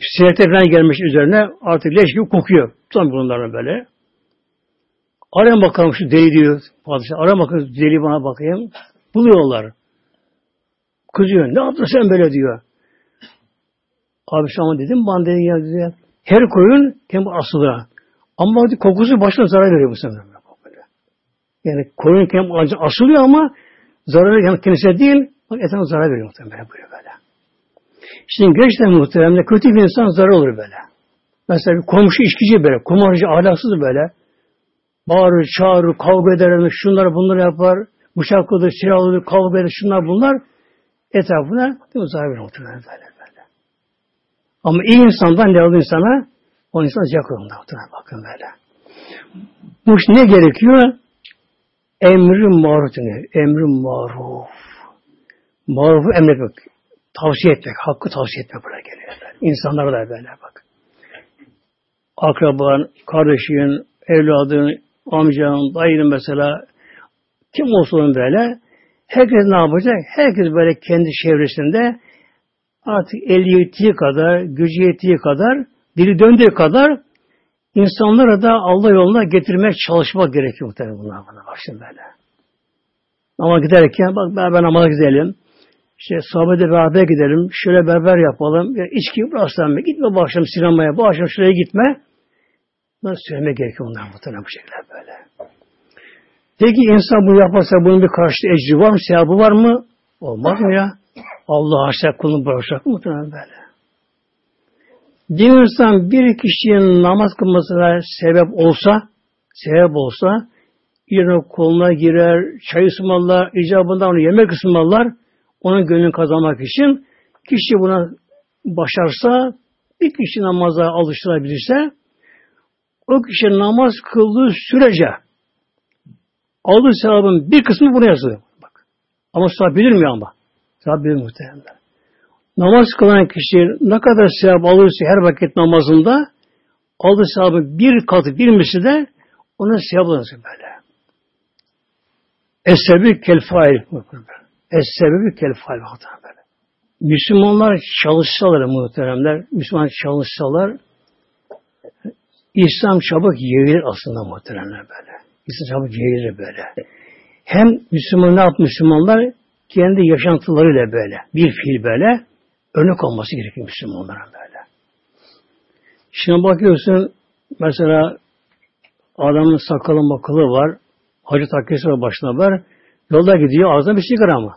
Sinete falan gelmiş üzerine. Artık leş gibi kokuyor. Tam bunların böyle. Arayın bakalım şu deli diyor. Padişah. Arayın bakalım deli bana bakayım. Buluyorlar. Kızıyor. Ne yaptın sen böyle diyor. Abi sana dedim bana dedi ya diyor. Her koyun kendi asılı. Ama kokusu başına zarar veriyor bu sefer. Yani koyun kendi asılıyor ama zararı yani kendisine değil bak etine zarar veriyor muhtemelen böyle böyle. Şimdi gerçekten muhtemelen kötü bir insan zarar olur böyle. Mesela bir komşu işkici böyle, kumarcı, ahlaksız böyle. Bağırır, çağırır, kavga eder, şunları bunları yapar. Bıçak olur, silah olur, kavga eder, şunlar bunlar. Etrafına verir muhtemelen böyle böyle. Ama iyi insandan ne olur insana? O insan sıcak muhtemelen bakın böyle. Bu ne gerekiyor? Emri maruf denir. Emri maruf. Marufu emretmek. Tavsiye etmek. Hakkı tavsiye etmek buraya geliyor. Yani. İnsanlara da böyle bak. Akraban, kardeşin, evladın, amcan, dayının mesela kim olsun böyle herkes ne yapacak? Herkes böyle kendi çevresinde artık eli yettiği kadar, gücü yettiği kadar, dili döndüğü kadar insanlara da Allah yoluna getirmek, çalışmak gerekiyor muhtemelen bunlar bana. Bak şimdi böyle. Ama giderken bak beraber namaza gidelim. İşte sohbete beraber gidelim. Şöyle beraber yapalım. Ya içki mı? Gitme bu akşam sinemaya. Bu akşam şuraya gitme. Bunları söylemek gerekiyor ondan muhtemelen bu şekilde böyle. Peki insan bunu yaparsa bunun bir karşı ecri var mı? Sevabı var mı? Olmaz mı ya? Allah aşağı kulunu bırakacak muhtemelen böyle? Bir insan bir kişinin namaz kılmasına sebep olsa, sebep olsa, yerine koluna girer, çay ısmarlar, icabında onu yemek ısmarlar, onun gönlünü kazanmak için kişi buna başarsa, bir kişi namaza alıştırabilirse, o kişi namaz kıldığı sürece aldığı sevabın bir kısmı buna yazılıyor. Bak. Ama sevap bilir mi ama? Sevap bilir muhtemelen. Namaz kılan kişi ne kadar sevap alırsa her vakit namazında aldığı sevabın bir katı bir misli de ona sevap alırsa böyle. Es-sebebi kel fail. Es-sebebi kel fail. Müslümanlar çalışsalar muhteremler, Müslüman çalışsalar İslam çabuk yayılır aslında muhteremler böyle. İslam çabuk yayılır böyle. Hem Müslüman ne yap Müslümanlar? Kendi yaşantılarıyla böyle. Bir fiil böyle. Örnek olması gerekiyor Müslümanlara böyle. Şimdi bakıyorsun mesela adamın sakalı makalı var. Hacı takkesi var başına var. Yolda gidiyor ağzına bir sigara mı?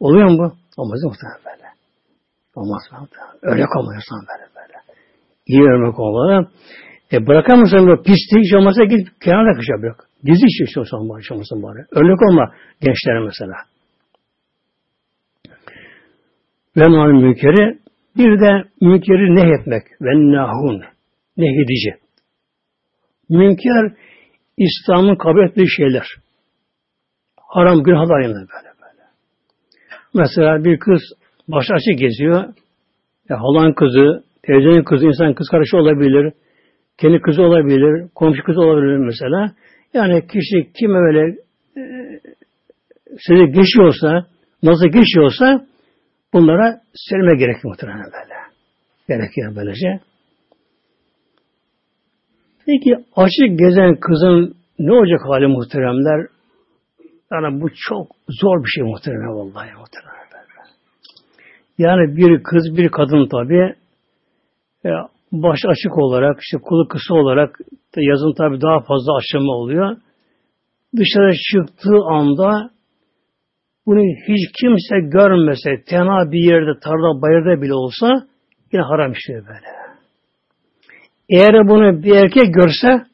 Oluyor mu bu? Olmaz muhtemelen böyle. Olmaz muhtemelen. Örnek olmuyorsan böyle böyle. İyi örnek olmalı. E bırakamazsan böyle pislik hiç olmazsa git kenara kışa bırak. Dizi iş istiyorsan bari, olmasın bari. Örnek olma gençlere mesela. Ve mal münkeri bir de münkeri nehyetmek. Ve nahun. Nehyedici. Münker İslam'ın kabul ettiği şeyler. Haram günahlar yani böyle böyle. Mesela bir kız baş açık geziyor. Ya halan kızı, teyzenin kızı, insan kız karışı olabilir. Kendi kızı olabilir, komşu kızı olabilir mesela. Yani kişi kime öyle e, size geçiyorsa, nasıl geçiyorsa bunlara söyleme gerekiyor muhtemelen böyle. Gerekiyor böylece. Peki açık gezen kızın ne olacak hali muhteremler? Yani bu çok zor bir şey muhterem vallahi muhterem. Yani bir kız bir kadın tabi e, baş açık olarak işte kulu kısa olarak yazın tabi daha fazla aşama oluyor. Dışarı çıktığı anda bunu hiç kimse görmese, tenha bir yerde, tarla, bayırda bile olsa yine haram işliyor böyle. Eğer bunu bir erkek görse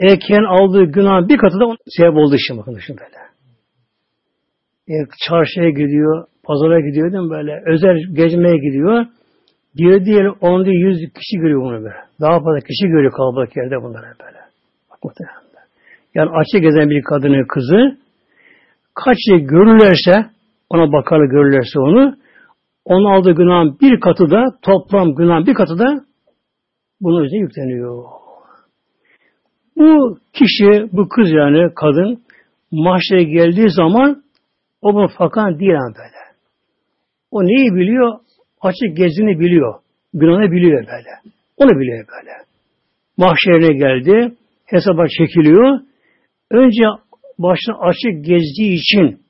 erkeğin aldığı günah bir katı da sebep olduğu için bakın şimdi böyle. E, çarşıya gidiyor, pazara gidiyor değil mi böyle? Özel gezmeye gidiyor. Diyor diğer on değil yüz kişi görüyor bunu böyle. Daha fazla kişi görüyor kalabalık yerde bunları böyle. Bak muhtemelen. Yani açık gezen bir kadını, kızı kaç şey görürlerse ona bakarlar görürlerse onu onun aldığı günahın bir katı da toplam günahın bir katı da bunun üzerine yükleniyor. Bu kişi, bu kız yani kadın mahşere geldiği zaman o bu fakan değil böyle. O neyi biliyor? Açık gezini biliyor. Günahını biliyor böyle. Onu biliyor böyle. Mahşerine geldi. Hesaba çekiliyor. Önce başına açık gezdiği için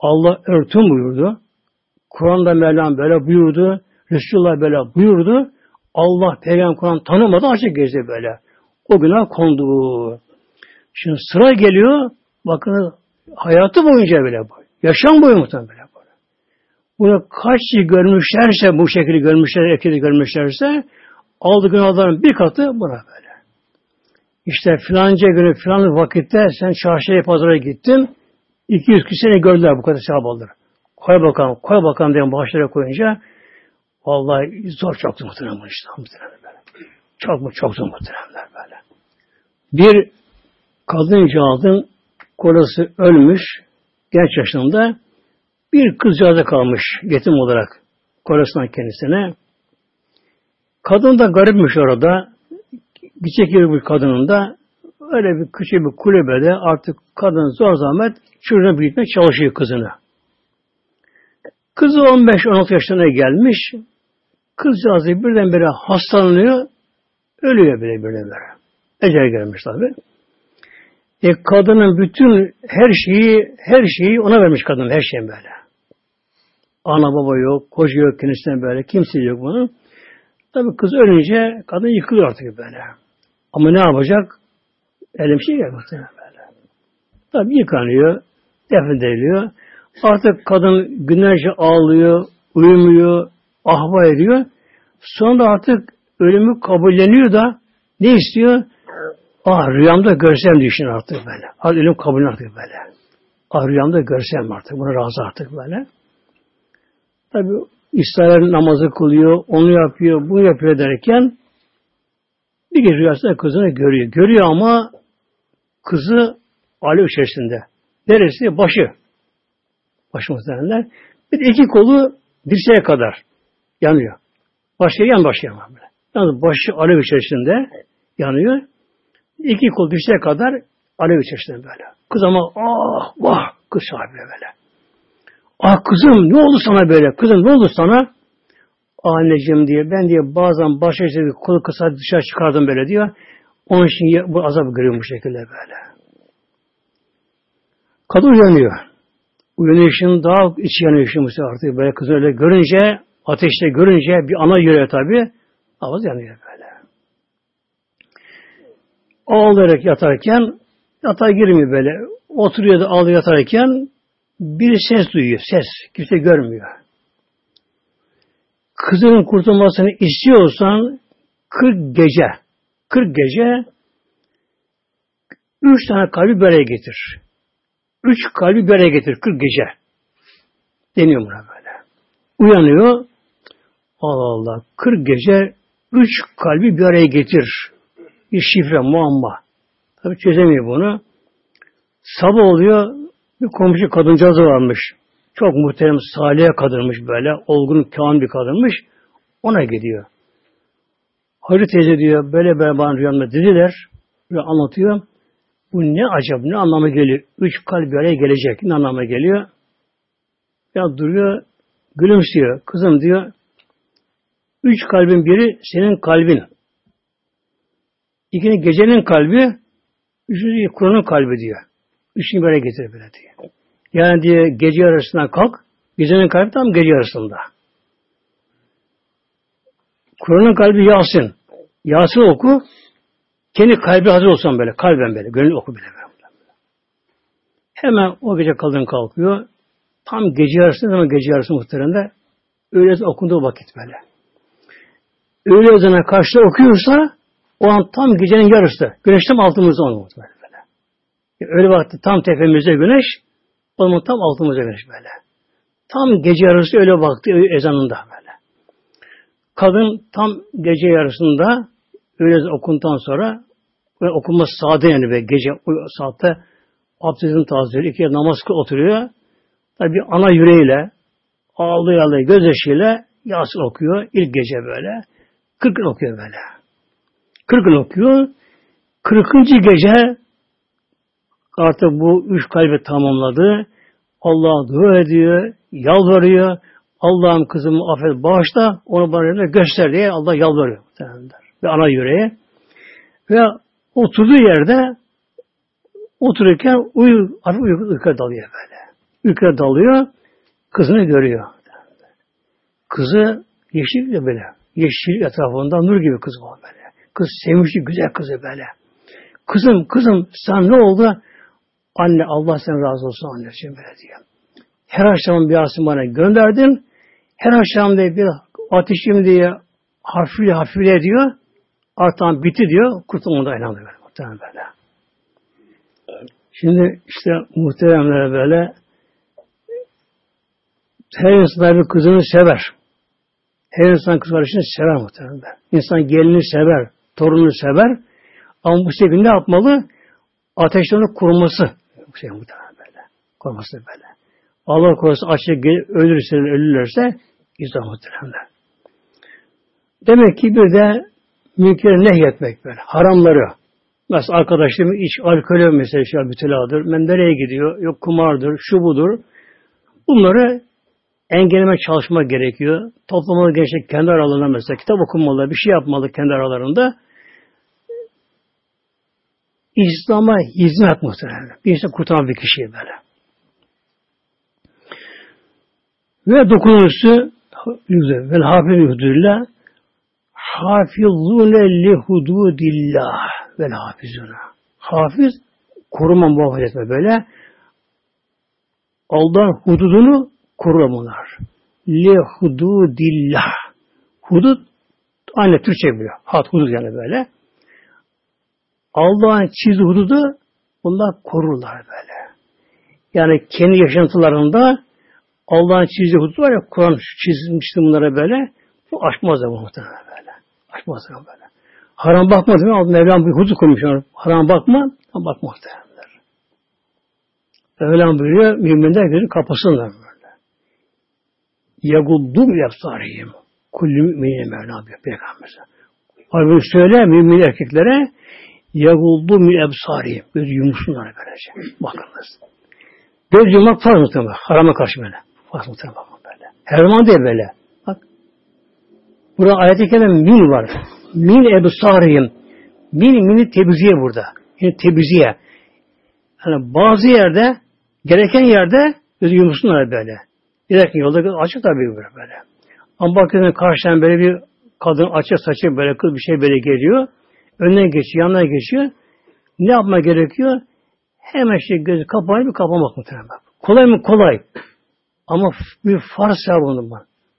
Allah örtün buyurdu. Kur'an'da Mevlam böyle buyurdu. Resulullah böyle buyurdu. Allah Peygamber Kur'an tanımadı açık gezdi böyle. O günah kondu. Şimdi sıra geliyor. Bakın hayatı boyunca böyle. Yaşam boyu muhtemelen böyle. Bunu kaç kişi görmüşlerse, bu şekilde görmüşler, erkeği görmüşlerse aldığı günahların bir katı buna böyle. İşte filanca günü filan vakitte sen çarşıya pazara gittin, 200 kişi seni gördüler bu kadar sevap alır. Koy bakalım, koy bakalım diye başlara koyunca vallahi zor çoktu muhtemelen işte. Muhtemelen böyle. Çok mu çok zor muhtemelen böyle. Bir kadıncağızın kolası ölmüş genç yaşında bir kızcağıza kalmış yetim olarak kolasından kendisine. Kadın da garipmiş orada. Gidecek yeri bir kadının da öyle bir küçük bir kulübede artık kadın zor zahmet çocuğunu büyütmeye çalışıyor kızını. Kızı 15-16 yaşlarına gelmiş. Kızcağızı birdenbire hastalanıyor. Ölüyor bile birdenbire. Ecel gelmiş tabi. E, kadının bütün her şeyi her şeyi ona vermiş kadın her şeyin böyle. Ana baba yok, koca yok kendisinden böyle, kimse yok bunun. Tabi kız ölünce kadın yıkılıyor artık böyle. Ama ne yapacak? Elim şey gelmez böyle. Tabi yıkanıyor, defnediliyor. Artık kadın günlerce ağlıyor, uyumuyor, ahva ediyor. Sonra artık ölümü kabulleniyor da ne istiyor? Ah rüyamda görsem düşün artık böyle. Ah ölüm kabul artık böyle. Ah rüyamda görsem artık. Buna razı artık böyle. Tabi İsrail namazı kılıyor, onu yapıyor, bunu yapıyor derken bir gece rüyasında kızını görüyor. Görüyor ama kızı alev içerisinde. Neresi? Başı. Başı muhtemelenler. Bir iki kolu dirseğe kadar yanıyor. Başı yan başı yanıyor. Yalnız başı alev içerisinde yanıyor. İki kol dirseğe kadar alev içerisinde böyle. Kız ama ah vah kız sahibi böyle. Ah kızım ne oldu sana böyle? Kızım ne oldu sana? Anneciğim diye ben diye bazen başa işte kolu kısa dışarı çıkardım böyle diyor. Onun için bu azap görüyor bu şekilde böyle. Kadın uyanıyor. Uyanışın daha içi yanıyor şimdi artık böyle kızı öyle görünce ateşte görünce bir ana yürüyor tabi ağız yanıyor böyle. Ağlayarak yatarken yatağa girmiyor böyle. Oturuyor da ağlıyor yatarken bir ses duyuyor. Ses. Kimse görmüyor. Kızının kurtulmasını istiyorsan 40 gece 40 gece üç tane kalbi bir getir. Üç kalbi bir getir 40 gece. Deniyor buna böyle. Uyanıyor. Allah Allah. 40 gece üç kalbi bir araya getir. Bir şifre, muamma. Tabi çözemiyor bunu. Sabah oluyor. Bir komşu kadıncağızı varmış. Çok muhterem salih kadınmış böyle. Olgun kâhın bir kadınmış. Ona gidiyor. Hacı teyze diyor böyle böyle bana rüyamda dediler. Ve anlatıyor. Bu ne acaba, ne anlama geliyor? Üç kalp bir araya gelecek. Ne anlama geliyor? Ya duruyor, gülümsüyor. Kızım diyor, üç kalbin biri senin kalbin. İkinci gecenin kalbi, üçüncü Kur'an'ın kalbi diyor. Üçünü böyle getir böyle diyor. Yani diyor gece arasından kalk, gecenin kalbi tam gece arasında. Kur'an'ın kalbi Yasin. Yasin oku, kendi kalbi hazır olsan böyle, kalben böyle, gönül oku bile böyle. Hemen o gece kadın kalkıyor. Tam gece yarısı ama gece yarısı muhteremde öyle okunduğu vakit böyle. Öğle ezana karşıda okuyorsa o an tam gecenin yarısı. Güneş tam altımızda onu muhtemelen. Öyle vakti tam tepemizde güneş, o zaman tam altımızda güneş böyle. Tam gece yarısı öyle vakti ezanında böyle. Kadın tam gece yarısında öyle okundan sonra ve okunması sade yani ve gece saatte abdestini tazeliyor. iki namaz kıl oturuyor. Tabi ana yüreğiyle ağlıyor ağlıyor gözyaşıyla Yasin okuyor. ilk gece böyle. Kırk gün okuyor böyle. Kırk gün okuyor. Kırkıncı gece artık bu üç kalbi tamamladı. Allah'a dua ediyor, yalvarıyor. Allah'ım kızımı affet, bağışla, onu bana göster diye Allah yalvarıyor. Ve ana yüreğe. Ve oturduğu yerde otururken uyu, hafif uyku, uykuya dalıyor böyle. Uykuya dalıyor, kızını görüyor. Kızı yeşil de böyle. Yeşil etrafında nur gibi kız var böyle. Kız sevmişti, güzel kızı böyle. Kızım, kızım sen ne oldu? Anne Allah sen razı olsun anneciğim böyle diyor. Her akşam bir asım bana gönderdin. Her akşam da bir ateşim diye hafifle hafifle diyor. Artan bitti diyor. Kurtulmadan inandı böyle. Muhtemelen böyle. Şimdi işte muhteremlere böyle her insan bir kızını sever. Her insan kız kardeşini sever muhtemelen. İnsan gelini sever, torununu sever. Ama bu sebebi ne yapmalı? Ateşlerini kuruması. Bu şey muhtemelen böyle. Koruması böyle. Allah korusun açık ölürse, ölürlerse izah muhtemelen. Demek ki bir de mülkleri nehyetmek böyle. Haramları. Mesela arkadaşım iç alkolü mesela şey müteladır. Ben nereye gidiyor? Yok kumardır, şu budur. Bunları engelleme çalışma gerekiyor. Toplamalı gençlik kendi aralarında mesela kitap okumalı, bir şey yapmalı kendi aralarında. İslam'a hizmet muhtemelen. Bir insan kurtaran bir kişiye böyle. Ve dokunucusu vel hafif hududillah hafizune li hududillah vel hafizuna. Hafiz koruma muhafaza etme böyle. Allah'ın hududunu korur bunlar. Li hududillah. Hudud aynı Türkçe biliyor. Hat hudud yani böyle. Allah'ın çizdiği hududu bunlar korurlar böyle. Yani kendi yaşantılarında Allah'ın çizdiği hudud var ya Kur'an çizmişti bunlara böyle. Bu aşmazlar bu muhtemelen böyle. Aşmazlar böyle. Haram bakma mi? Mevlam bir hudud koymuş. Haram bakma, bakma muhtemelenler. Mevlam buyuruyor, müminler gözü kapasınlar böyle. Yaguddum yapsarihim. Kulli müminin Mevlam diyor Peygamber'e. Halbuki söyle mümin erkeklere yaguldu min ebsarihim. Göz yumuşsunlar böylece. Bakınız. Göz yumak farz muhtemelen. Harama karşı böyle. Farz muhtemelen bakın böyle. Her zaman değil böyle. Bak. Burada ayet-i kerime min var. Min ebsarihim. Min, mini tebiziye burada. Yani tebiziye. Yani bazı yerde, gereken yerde gözü yumuşsunlar böyle. Giderken yolda açık tabii böyle. böyle. Ama bakın karşıdan böyle bir kadın açık saçı böyle kız bir şey böyle geliyor. Önüne geçiyor, yanına geçiyor. Ne yapma gerekiyor? Hemen şey gözü kapalı bir kapamak muhtemelen. Kolay mı? Kolay. Ama bir farz sevabı bunun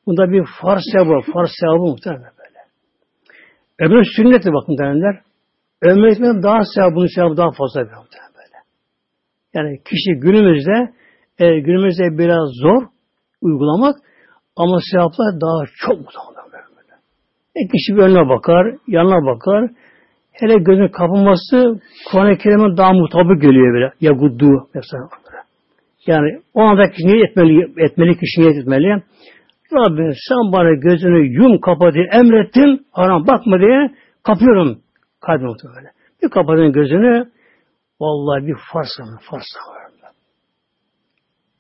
Bunda bir farz sevabı, farz sevabı muhtemelen böyle. Ömür sünneti bakın derler. Ömür etmenin daha sevabı, bunun sevabı daha fazla bir muhtemelen böyle. Yani kişi günümüzde e, günümüzde biraz zor uygulamak ama sevaplar daha çok muhtemelen böyle. E, kişi bir önüne bakar, yanına bakar, Hele gözün kapanması Kur'an-ı Kerim'e daha mutabık geliyor böyle. Ya guddu. Yani o anda kişi niyet etmeli, etmeli kişi niyet etmeli. Rabbim sen bana gözünü yum kapa diye emrettin. Haram bakma diye kapıyorum kalbim böyle. Bir kapatın gözünü Vallahi bir farz namazı, farz namazı.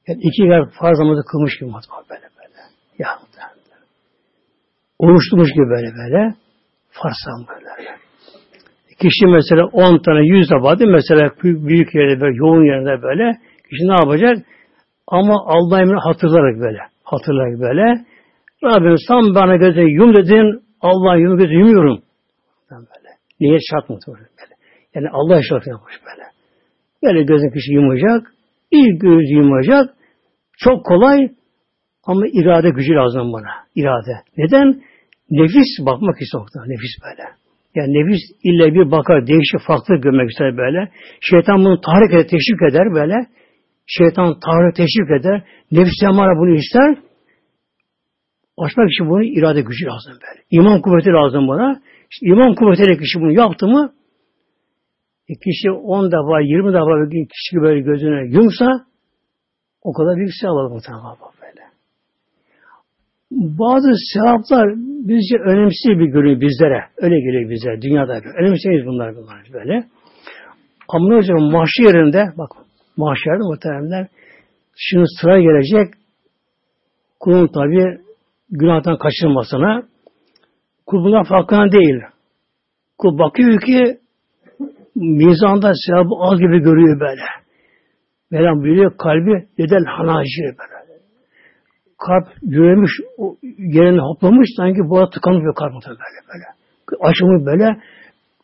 Yani iki yer farz namazı kılmış gibi böyle böyle. Ya Oruç tutmuş gibi böyle böyle. Farz böyle. Kişi mesela 10 tane 100 defa değil mesela büyük yerde böyle yoğun yerde böyle kişi ne yapacak? Ama Allah emrini hatırlayarak böyle. Hatırlayarak böyle. Rabbim sen bana gözü yum dedin. Allah yum gözü yumuyorum. Böyle. Niye şart mı böyle? Yani Allah şart yapmış böyle. Böyle gözün kişi yumacak. İlk göz yumacak. Çok kolay ama irade gücü lazım bana. İrade. Neden? Nefis bakmak istiyor. Nefis böyle. Yani nefis ille bir bakar, değişik farklı görmek ister böyle. Şeytan bunu tahrik eder, teşvik eder böyle. Şeytan tahrik teşvik eder. Nefis amara bunu ister. Açmak için bunu irade gücü lazım böyle. İman kuvveti lazım bana. İşte iman kuvvetiyle kişi bunu yaptı mı e kişi 10 defa, 20 defa bir kişi böyle gözüne yumsa o kadar büyük sevap alır muhtemelen böyle. Bazı sevaplar bizce önemsiz bir görünüyor bizlere. Öyle geliyor bize dünyada. Önemseyiz bunlar bunlar böyle. Ama hocam mahşer yerinde bak mahşerde muhteremler şimdi sıra gelecek kulun tabi günahtan kaçırmasına kul bundan farkına değil. Kul bakıyor ki mizanda sevabı az gibi görüyor böyle. Mevlam biliyor kalbi neden hanacı böyle. Kalp yürümüş, yerini hoplamış sanki boğa tıkanmış bir kalp böyle böyle. Aşımı böyle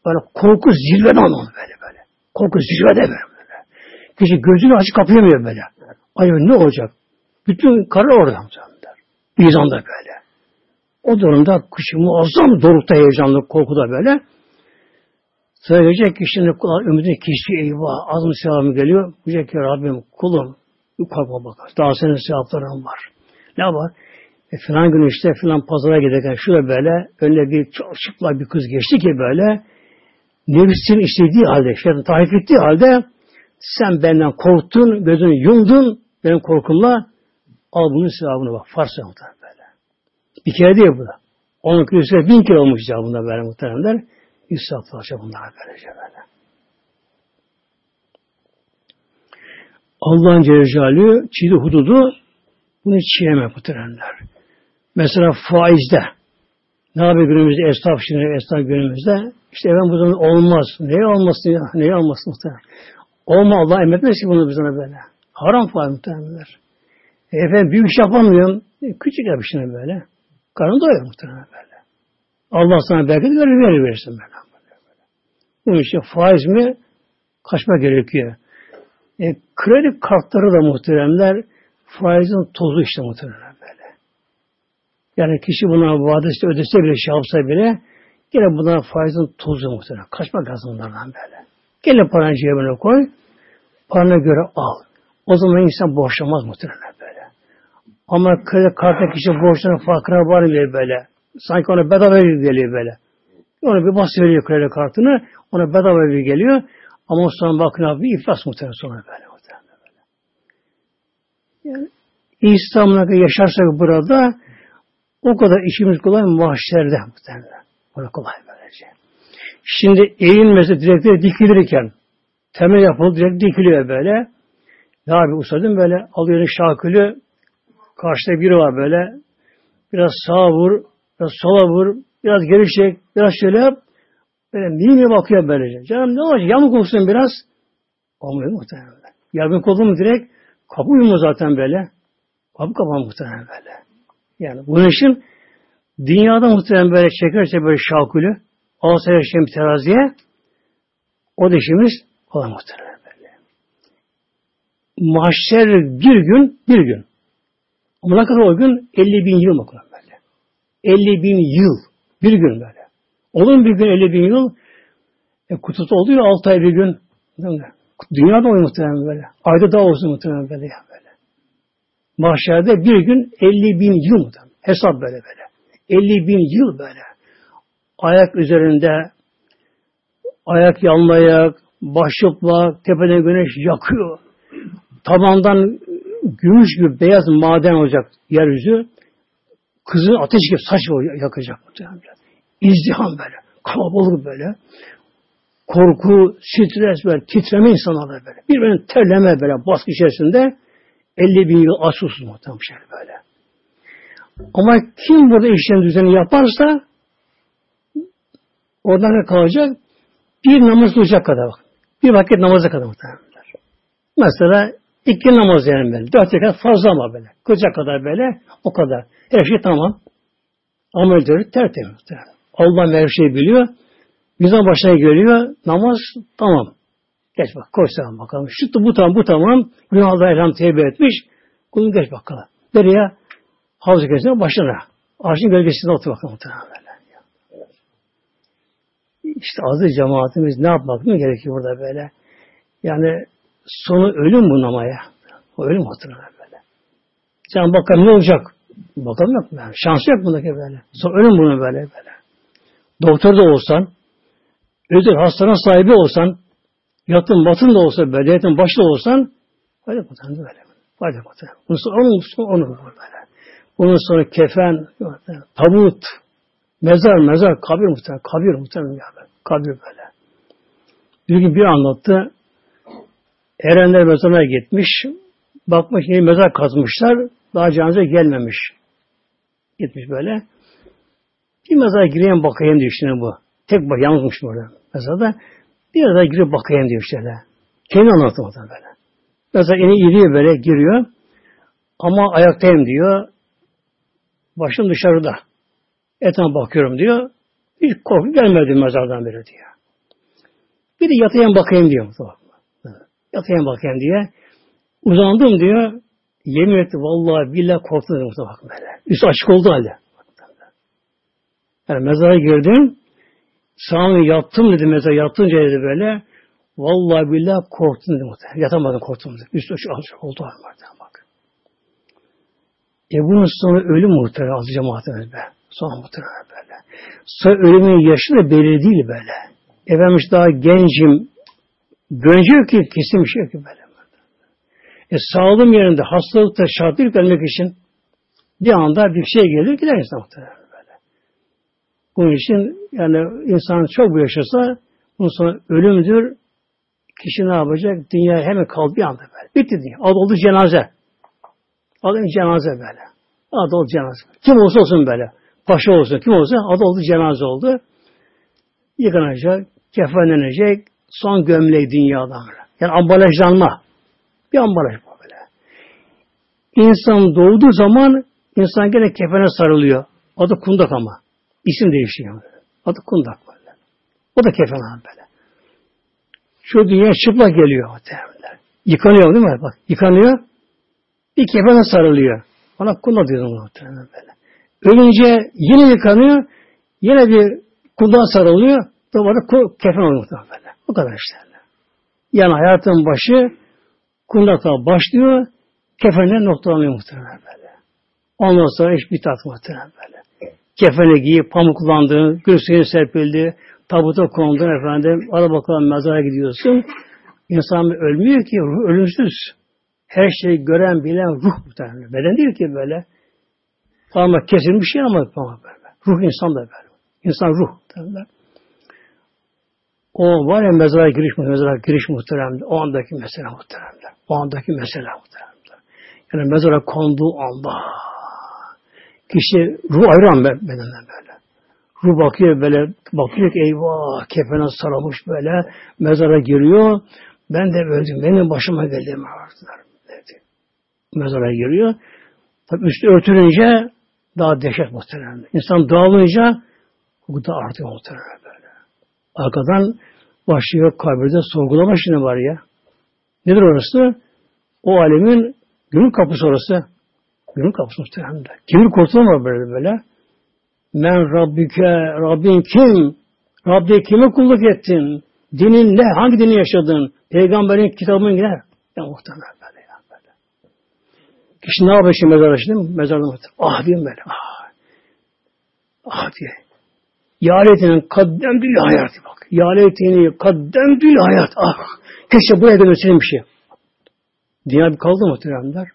böyle korku zirveden onu böyle böyle. Korku zirvede böyle böyle. Kişi gözünü açık kapayamıyor böyle. Ay ne olacak? Bütün karı orada der. Mizanda böyle. O durumda kişi muazzam dorukta heyecanlı, korkuda böyle. Söyleyecek kişinin ümidini kişi eyvah az mı sevabım geliyor? Diyecek ki Rabbim kulum korkma bakar. Daha senin sevapların var. Ne var? E, filan gün işte filan pazara giderken şurada böyle önüne bir çok çıplak bir kız geçti ki böyle nefsin istediği halde, şeytan tahrif ettiği halde sen benden korktun, gözünü yumdun benim korkumla al bunun sevabını bak. Farz muhtemelen böyle. Bir kere değil bu da. Onun kilosu bin kere olmuş cevabında böyle muhteremler. İsraf olacak bunlar böylece böyle. Allah'ın Celle çiğdi hududu bunu çiğneme muhteremler. Mesela faizde ne yapıyor günümüzde esnaf şimdi esnaf günümüzde işte efendim bu zaman olmaz. Neye olmasın ya? Neye olmasın muhtemelen? Olma Allah emretmez ki bunu bizden böyle. Haram faiz muhtemelenler. E efendim büyük iş yapamıyorum. E, küçük yap işine böyle. Karnı doyuyor muhtemelen böyle. Allah sana bereket verir, verir verirsin böyle. Bunun için faiz mi? Kaçma gerekiyor. E, kredi kartları da muhteremler faizin tozu işte muhteremler böyle. Yani kişi buna vadesi ödese bile şey yapsa bile gene buna faizin tozu muhterem. Kaçmak lazım bunlardan böyle. Gene paranı cebine koy, parana göre al. O zaman insan borçlamaz muhteremler böyle. Ama kredi kartı kişi borçlarının farkına varmıyor böyle. Sanki ona bedava geliyor böyle. Ona bir bas veriyor kredi kartını. Ona bedava geliyor. Ama sonra bakın abi iflas muhtemelen sonra muhtemelen böyle. Yani İslam'la yaşarsak burada o kadar işimiz kolay mahşerde muhtemelen. O da kolay böylece. Şimdi evin mesela direkleri dikilirken temel yapılıp direkt dikiliyor böyle. Ne abi ustadım böyle alıyor şakülü karşıda biri var böyle biraz sağa vur biraz sola vur biraz geri çek biraz şöyle yap Böyle mimine bakıyor böylece. Canım ne olacak? Yamuk olsun biraz. Olmuyor muhtemelen. Oldu mu direkt kapı uyumu zaten böyle. Kapı kapan muhtemelen böyle. Yani bunun için dünyada muhtemelen böyle çekerse böyle şakülü alsa yaşayan bir teraziye o da işimiz kolay muhtemelen böyle. Mahşer bir gün, bir gün. Ama o gün? 50 bin yıl mı böyle? 50 bin yıl. Bir gün böyle. Olur mu bir gün 50 bin yıl? E, kutusu oluyor 6 ay bir gün. Dünya da oluyor muhtemelen böyle. Ayda daha olsun muhtemelen böyle. Ya böyle. Mahşerde bir gün 50 bin yıl. Hesap böyle böyle. 50 bin yıl böyle. Ayak üzerinde ayak yanlayak, baş çıplak, tepeden güneş yakıyor. Tabandan gümüş gibi beyaz maden olacak yeryüzü. Kızın ateş gibi saç yakacak. İzdiham böyle. Kalabalık böyle. Korku, stres böyle titreme insanlar böyle. Birbirine terleme böyle baskı içerisinde 50 bin yıl aç susuz muhtemelen şey böyle. Ama kim burada işlem düzeni yaparsa oradan ne kalacak? Bir namaz kılacak kadar bak. Bir vakit namaza kadar muhtemelen. Mesela iki namaz yani böyle. Dört rekat fazla ama böyle. Kılacak kadar böyle. O kadar. Her şey tamam. Amel diyor tertemiz. Allah her şeyi biliyor. Güzel başına geliyor. Namaz tamam. Geç bak koş sen bakalım. Şu bu tamam bu tamam. Günahlar elham tevbe etmiş. Kulun geç bakalım. Nereye? Havuz köşesine başına. Ağacın gölgesinde otur bakalım muhtemelen. İşte azı cemaatimiz ne yapmak mı gerekiyor burada böyle? Yani sonu ölüm bu namaya. O ölüm muhtemelen böyle. Sen bakalım ne olacak? Bakalım yok mu? Yani şansı yok bundaki böyle. Son ölüm bunu böyle böyle. Doktor da olsan, özel hastane sahibi olsan, yatın batın da olsa, bedeniyetin başı da olsan, öyle muhtemelen böyle. Öyle muhtemelen. Bunun sonu onun, sonu onun böyle. Bunun sonra kefen, tabut, mezar, mezar, kabir muhtemelen. Kabir muhtemelen yani. Kabir böyle. Bir gün bir anlattı. Erenler mezarına gitmiş. Bakmış yeni mezar kazmışlar. Daha cenaze gelmemiş. Gitmiş böyle. Bir mezara gireyim bakayım diyor işte bu. Tek bak yalnızmış böyle mezarda. Bir mezara girip bakayım diyor işte. Kendi anlatamadı böyle. Mezar yine iriyor böyle giriyor. Ama ayaktayım diyor. Başım dışarıda. Etrafına bakıyorum diyor. Hiç korku gelmedi mezardan beri diyor. Bir de yatayım bakayım diyor. Yatayım bakayım diye. Uzandım diyor. Yemin etti vallahi billahi korktum dedi bak böyle. Üstü açık oldu halde. Yani mezara girdim. Sağımı yattım dedi mezara yattınca dedi böyle. Vallahi billahi korktum dedi muhtemelen. Yatamadım korktum dedi. Üstü açık oldu halde bak. E bunun sonu ölüm muhtemelen az cemaatimiz be. Son muhtemelen böyle. Sonra ölümün yaşı da belli değil böyle. Efendim daha gencim. Görecek ki kesin bir şey yok ki böyle. E, sağlığım yerinde hastalıkta şart değil için bir anda bir şey gelir gider insan muhtemelen böyle. Bunun için yani insan çok bu yaşasa bunun sonra ölümdür. Kişi ne yapacak? Dünya hemen kaldı bir anda böyle. Bitti dünya. Adı oldu cenaze. Adı cenaze böyle. Adı oldu cenaze. Kim olsa olsun böyle. Paşa olsun, kim olsa adı oldu cenaze oldu. Yıkanacak, kefenlenecek, son gömleği dünyadan. Yani ambalajlanma. Bir ambalaj bu böyle. İnsan doğduğu zaman insan gene kefene sarılıyor. Adı kundak ama. İsim değişiyor. Adı kundak böyle. O da kefen böyle. Şu dünya çıplak geliyor muhtemelen. Yıkanıyor değil mi? Bak yıkanıyor. Bir kefene sarılıyor. Ona kundak diyoruz muhtemelen böyle. Ölünce yine yıkanıyor. Yine bir kundağa sarılıyor. Sonra kefen oluyor muhtemelen böyle. Bu kadar işte. Yani hayatın başı kundakla başlıyor, kefenle noktalanıyor muhtemelen böyle. Ondan sonra iş bir tat muhtemelen böyle. Kefene giyip pamuklandığın, göğsüne serpildi, tabuta kondun efendim, araba kalan mezara gidiyorsun. İnsan ölmüyor ki, ruh ölümsüz. Her şeyi gören, bilen ruh muhtemelen. Beden değil ki böyle. Parmak kesilmiş şey ama parmak böyle. Ruh insan da böyle. İnsan ruh muhtemelen. O var ya mezara giriş mezara giriş muhteremdir. O andaki mesele muhteremdir. O andaki mesele muhteremdir. Yani mezara konduğu anda kişi ruh ayıran bedenden böyle. Ruh bakıyor böyle, bakıyor ki eyvah kefene sarılmış böyle, mezara giriyor. Ben de öldüm, benim başıma geldi mi dedi. Mezara giriyor. Tabi üstü örtülünce daha dehşet muhterem. İnsan dağılınca bu da artıyor muhterem böyle. Arkadan başlıyor kabirde sorgulama şimdi var ya. Nedir orası? O alemin günün kapısı orası. Günün kapısı muhtemelen. Kimir kurtulma böyle böyle. Men Rabbike, Rabbin kim? Rabbi kime kulluk ettin? Dinin ne? Hangi dini yaşadın? Peygamberin kitabın gider. Ya muhtemelen böyle ya böyle. Kişi ne yapıyor şimdi mezarda şimdi? Mezarda muhtemelen. Ah diyeyim böyle. Ah. Ah diye. Ya leytinin kaddemdül hayat bak. Ya leytini kaddemdül hayat. Ah. Keşke buraya dönmeseydim bir şey. Dünya bir kaldı muhteremler.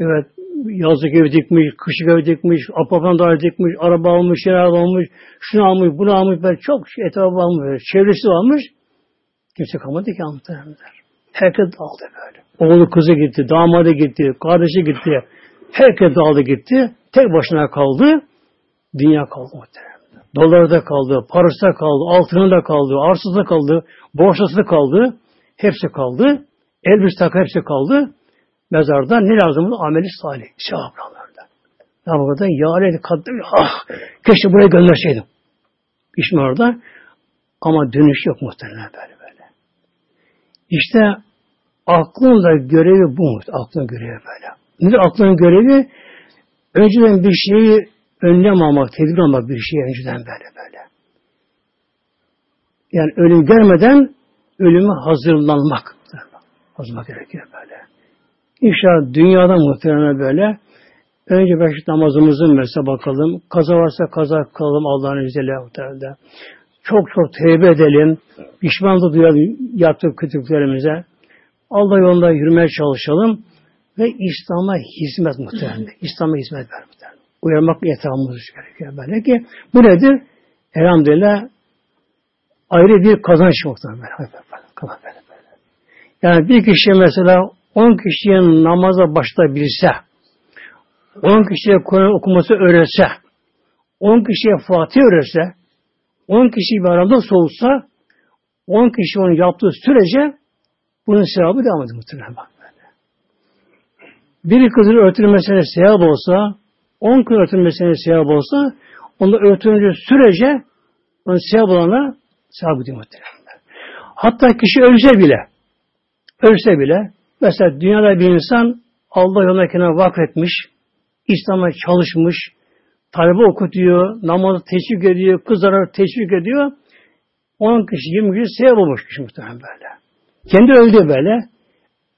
Evet. Yazlık ev dikmiş, kışlık ev dikmiş, apartman daire dikmiş, araba almış, yer almış, şunu almış, bunu almış, böyle çok şey, etrafı almış, çevresi almış. Kimse kalmadı ki muhtemelenler. Herkes dağıldı böyle. Oğlu kızı gitti, damadı gitti, kardeşi gitti. Herkes dağıldı gitti. Tek başına kaldı. Dünya kaldı muhtemelen. Doları da kaldı, parası da kaldı, altını da kaldı, arsası da kaldı, borsası da kaldı. Hepsi kaldı. Elbis takı hepsi kaldı. Mezarda ne lazım? Ameli salih. Sevaplarında. Ya burada yâle kadın, ah, keşke buraya gönderseydim. İşim orada. Ama dönüş yok muhtemelen böyle böyle. İşte aklın da görevi bu. Aklın görevi böyle. Nedir aklın görevi? Önceden bir şeyi önlem almak, tedbir almak bir şey önceden böyle böyle. Yani ölüm gelmeden ölüme hazırlanmak. Hazırlanmak gerekiyor böyle. İnşallah dünyada muhtemelen böyle. Önce beş namazımızı mesela bakalım. Kaza varsa kaza kılalım Allah'ın izniyle muhtemelen. Çok çok tevbe edelim. Pişmanlık duyalım yaptık kötülüklerimize. Allah yolunda yürümeye çalışalım. Ve İslam'a hizmet muhtemelen. İslam'a hizmet ver muhtemelen. Uyarmak yeterimiz gerekiyor. Böyle ki bu nedir? Elhamdülillah ayrı bir kazanç muhtemelen. Yani bir kişi mesela on kişiye namaza başlayabilse, on kişiye Kur'an okuması öğretse, on kişiye Fatih öğretse, on kişi bir arada olsa, on kişi onu yaptığı sürece bunun sevabı devam ediyor muhtemelen. Bak böyle. Bir kızın örtülmesine sevap olsa, on kız örtülmesine sevap olsa, onu örtülünce sürece onun sevap olana sevap gidiyor muhtemelen. Hatta kişi ölse bile, ölse bile, mesela dünyada bir insan Allah yoluna kendine vakfetmiş, İslam'a çalışmış, talebe okutuyor, namazı teşvik ediyor, kızlara teşvik ediyor. 10 kişi, 20 kişi sevap olmuş kişi muhtemelen böyle. Kendi öldü böyle.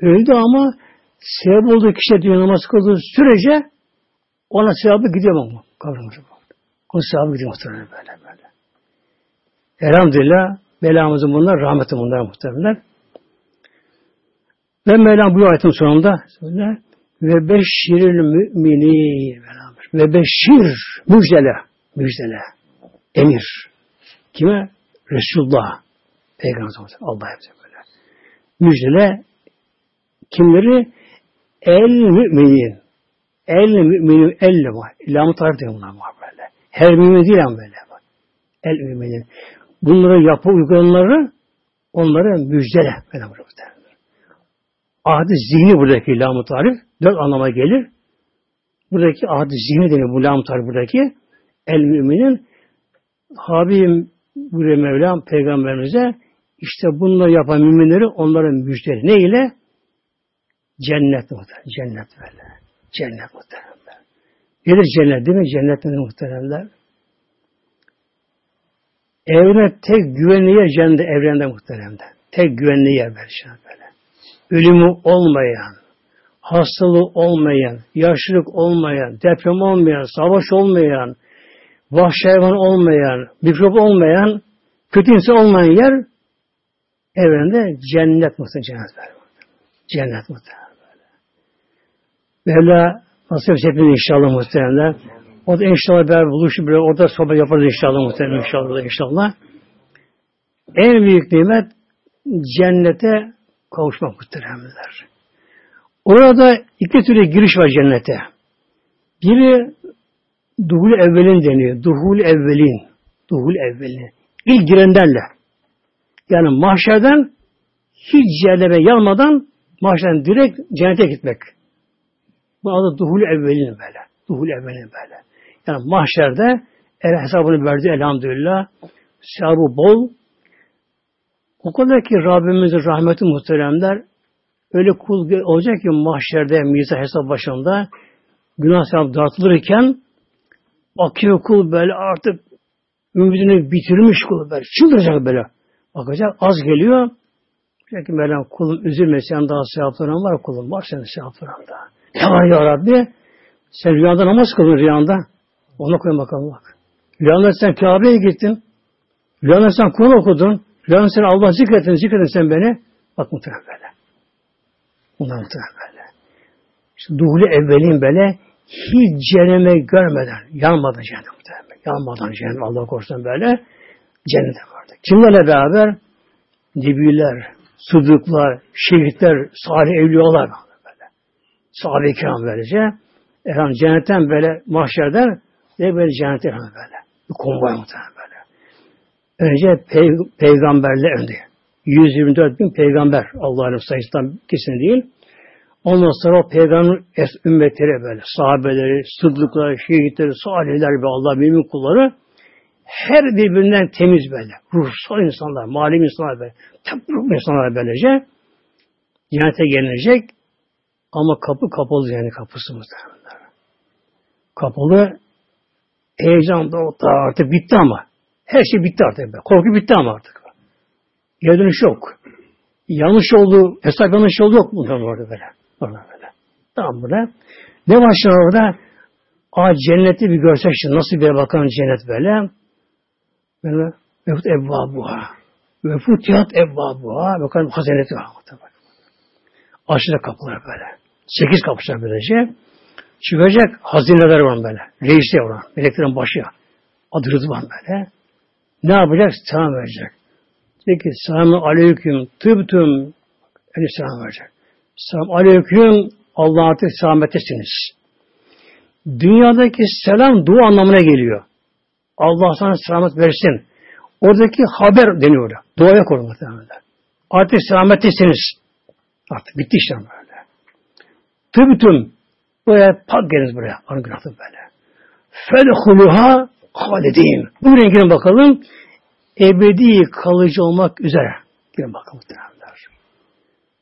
Öldü ama sevap olduğu kişi diyor namaz kıldığı sürece ona sevabı gidiyor mu? Kavramıcı bu. O sevabı gidiyor muhtemelen böyle böyle. Elhamdülillah belamızın bunlar, rahmetin bunlar muhtemelen. Ve Mevlam bu ayetin sonunda söyle ve beşiril mümini ve beşir müjdele müjdele emir kime? Resulullah Peygamber Allah hepsi böyle. Müjdele kimleri? El müminin. El müminin elle var. İlhamı tarif diyor bunlar var böyle. Her mümin değil ama böyle bak. El müminin. Bunları yapı uygulayanları onlara müjdele. Böyle Ahdi zihni buradaki lam tarif. Dört anlama gelir. Buradaki ahdi zihni deniyor bu lam tarif buradaki. El müminin Habibim buraya Mevlam peygamberimize işte bunları yapan müminleri onların müjdeli. Ne ile? Cennet muhtemelen. Cennet böyle. Cennet muhtemelen. Nedir cennet değil mi? Cennet muhteremler? Evrene tek güvenli yer cennet evrende muhteremde. Tek güvenli yer böyle ölümü olmayan, hastalığı olmayan, yaşlılık olmayan, deprem olmayan, savaş olmayan, vahşi hayvan olmayan, mikrop olmayan, kötü insan olmayan yer evrende cennet muhtemelen cennet böyle. Cennet muhtemelen böyle. Mevla nasip hepimiz inşallah muhtemelen. O da inşallah beraber buluşup böyle orada sohbet yaparız inşallah muhtemelen inşallah inşallah. En büyük nimet cennete kavuşmak muhteremler. Orada iki türlü giriş var cennete. Biri duhul evvelin deniyor. Duhul evvelin. Duhul evvelin. İlk girenlerle. Yani mahşerden hiç cehenneme yanmadan mahşerden direkt cennete gitmek. Bu adı duhul evvelin böyle. Duhul evvelin böyle. Yani mahşerde el hesabını verdi elhamdülillah. Sevabı bol, o kadar ki Rabbimizin rahmeti muhteremler öyle kul olacak ki mahşerde mizah hesap başında günah sevap dağıtılırken akıyor kul böyle artık ümidini bitirmiş kul böyle çıldıracak böyle. Bakacak az geliyor. Diyecek ki Mevlam kulum üzülmesin daha sevaplarım var kulum var senin sevapların da. Ne var ya Rabbi? Sen rüyanda namaz kıldın rüyanda. Ona koyun bakalım bak. Rüyanda sen Kabe'ye gittin. Rüyanda sen Kur'an okudun. Yarın sen Allah zikretin, zikretin sen beni. Bak muhtemelen böyle. Bunlar muhtemelen böyle. İşte duhulü evvelin böyle hiç cehenneme görmeden, yanmadan cehennem muhtemelen. Yanmadan cehennem Allah korusun böyle cennete vardı. Kimlerle beraber? nebiler, sıddıklar, şehitler, salih evliyalar böyle. Sahabe-i kiram böylece. Efendim cennetten böyle mahşerden ve böyle cennete böyle. Bir konvoy muhtemelen. Önce pey peygamberler önde. 124 bin peygamber Allah'ın sayısından kesin değil. Ondan sonra o peygamber ümmetleri böyle, sahabeleri, sıddıkları, şehitleri, salihler ve Allah mümin kulları her birbirinden temiz böyle. Ruhsal insanlar, mali insanlar böyle. Ruhlu insanlar böylece cennete gelecek ama kapı kapalı yani kapısı muhtemelen. Kapalı heyecan da artık bitti ama. Her şey bitti artık. Be. Korku bitti ama artık. Geri dönüş yok. Yanlış oldu, hesap yanlış oldu yok bundan orada böyle. Orada böyle. Tamam burada. Ne başlıyor orada? Aa cenneti bir görsek şimdi nasıl bir bakan cennet böyle. Böyle vefut evvabuha. Ve futiyat evvabuha. Bakın hazineti var. Aşırı kapılar böyle. Sekiz kapılar böylece. Çıkacak hazineler var böyle. Reisler var. Meleklerin başı. Adı Rıdvan böyle. Ne yapacak? Selam verecek. Peki selamun aleyküm tıbtüm öyle selam verecek. Selam aleyküm Allah artık selamettesiniz. Dünyadaki selam dua anlamına geliyor. Allah sana selamet versin. Oradaki haber deniyor. Duaya korun muhtemelen. Artık selamettesiniz. Artık bitti işte böyle. Tıbtüm buraya pak geliniz buraya. Anı günahı böyle. Fedhuluha halidin. Bu rengine bakalım ebedi kalıcı olmak üzere. Girin bakalım muhtemelenler.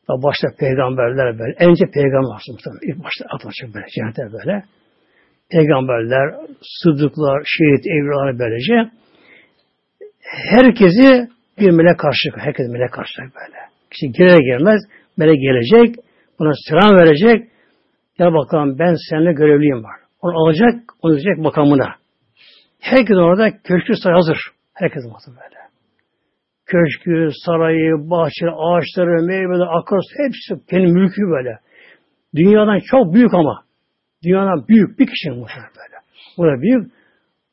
Başta peygamberler böyle. Önce peygamber aslında. İlk başta atılacak böyle. Cennete böyle. Peygamberler, sıddıklar, şehit, evliyalar böylece. Herkesi bir melek karşılık. Herkes melek karşılık böyle. Kişi girer gelmez melek gelecek. Buna selam verecek. Ya bakalım ben seninle görevliyim var. Onu alacak, onu verecek makamına. Herkes orada köşkü sayı hazır. Herkes olması böyle. Köşkü, sarayı, bahçe, ağaçları, meyveleri, akarsu hepsi kendi mülkü böyle. Dünyadan çok büyük ama. Dünyadan büyük bir kişi muhtemelen böyle. Bu da büyük.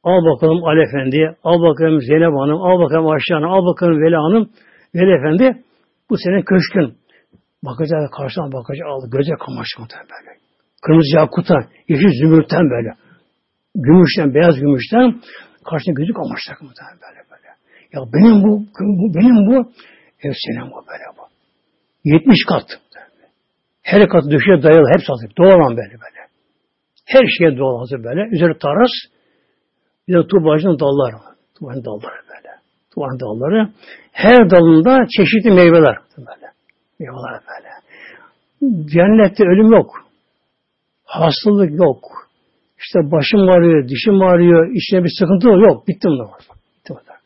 Al bakalım Ali Efendi, al bakalım Zeynep Hanım, al bakalım Ayşe Hanım, al bakalım Veli Hanım, Veli Efendi. Bu senin köşkün. Bakacak, karşıdan bakacak, aldı. Göze muhtemelen böyle. Kırmızı yakutan, yeşil zümrütten böyle. Gümüşten, beyaz gümüşten Karşısında gözü kamaşacak muhtemelen böyle böyle. Ya benim bu, bu benim bu, senin bu böyle bu. 70 kat. Her kat düşe dayalı, hepsi hazır. Doğalan böyle böyle. Her şeye doğal hazır böyle. Üzeri taras, bir de tuğbacının dalları var. Dalları böyle. Tuğbanın dalları. Her dalında çeşitli meyveler böyle. Meyveler böyle. Cennette ölüm yok. Hastalık yok. İşte başım ağrıyor, dişim ağrıyor, içine bir sıkıntı yok. Bitti bunlar. Bitti bunlar.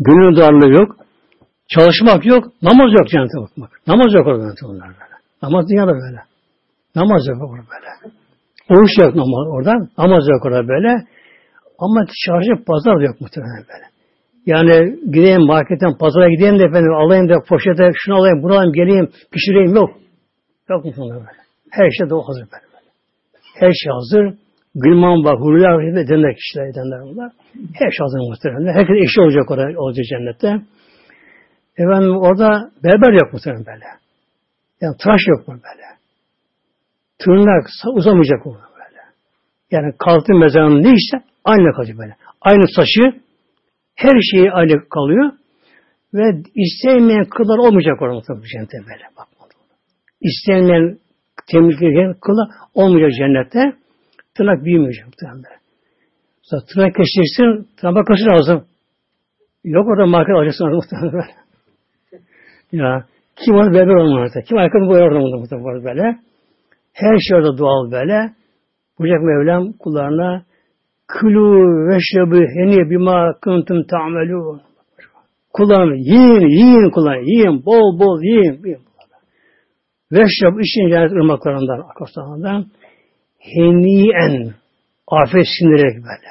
Gönül darlığı yok. Çalışmak yok. Namaz yok cennete bakmak. Namaz yok orada bunlar böyle. Namaz dünyada böyle. Namaz yok orada böyle. Oruç yok namaz oradan. Namaz yok orada böyle. Ama çarşı pazar yok muhtemelen böyle. Yani gideyim marketten pazara gideyim de efendim alayım da poşete şunu alayım bunu alayım geleyim pişireyim yok. Yok mu böyle. Her şey de o hazır böyle. Her şey hazır. Gülman var, huriler edenler kişiler edenler bunlar. Her şey hazır muhtemelen. Herkes eşi olacak orada, olacak cennette. Efendim orada berber yok muhtemelen böyle. Yani tıraş yok mu böyle. Tırnak uzamayacak mı böyle. Yani kalktı mezarının ne işte aynı kalıyor böyle. Aynı saçı her şeyi aynı kalıyor ve istemeyen kıllar olmayacak orada muhtemelen cennette böyle. Bak, istemeyen temizlik kılı olmayacak cennette. Tırnak büyümeyecek muhtemelen. Sonra tırnak keseceksin, tırnak bakması lazım. Yok orada market alacaksın orada muhtemelen. ya kim onu berber olmalı Kim ayakkabı boyar orada muhtemelen böyle. Her şey orada doğal böyle. Bucak Mevlam kullarına Kulu veşrebu heni bima kuntum ta'melun. Kullarını yiyin, yiyin kullarını, yiyin, bol bol yiyin. yiyin. Veşrab için cennet ırmaklarından, akarsularından heniyen afet sindirerek böyle.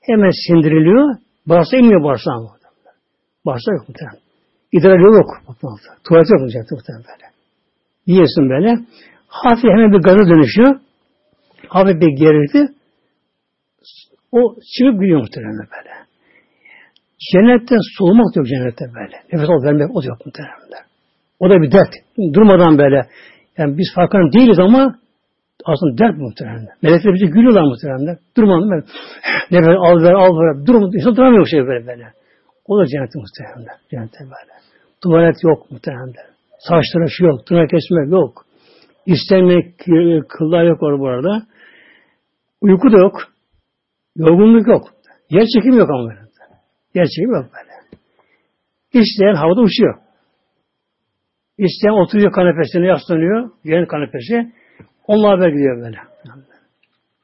Hemen sindiriliyor. Bağırsa inmiyor bağırsağı muhtemelen. Bağırsağı yok muhtemelen. İdrar yolu yok. Muhtemelen. Tuvalet yok muhtemelen böyle. Yiyorsun böyle. Hafif hemen bir gaza dönüşüyor. Hafif bir gerildi. O çıkıp gidiyor muhtemelen böyle. Cennette soğumak yok cennette böyle. Nefes alıp vermek o yok muhteremler. O da bir dert. Durmadan böyle. Yani biz farkında değiliz ama aslında dert muhteremler. Melekler bize gülüyorlar muhteremler. Durmadan böyle. Nefes al ver al ver. Durmadan. İnsan duramıyor şey böyle böyle. O da cennette muhteremler. Cennette böyle. Tuvalet yok muhteremler. Saç tıraşı yok. Tırnak kesmek yok. İstemek, kıllar yok orada bu arada. Uyku da yok. Yorgunluk yok. Yer çekimi yok ama böyle. Yer çekimi yok böyle. İsteyen havada uçuyor. İsteyen oturuyor kanepesine yaslanıyor. Yerin kanepesi. Onunla haber gidiyor böyle.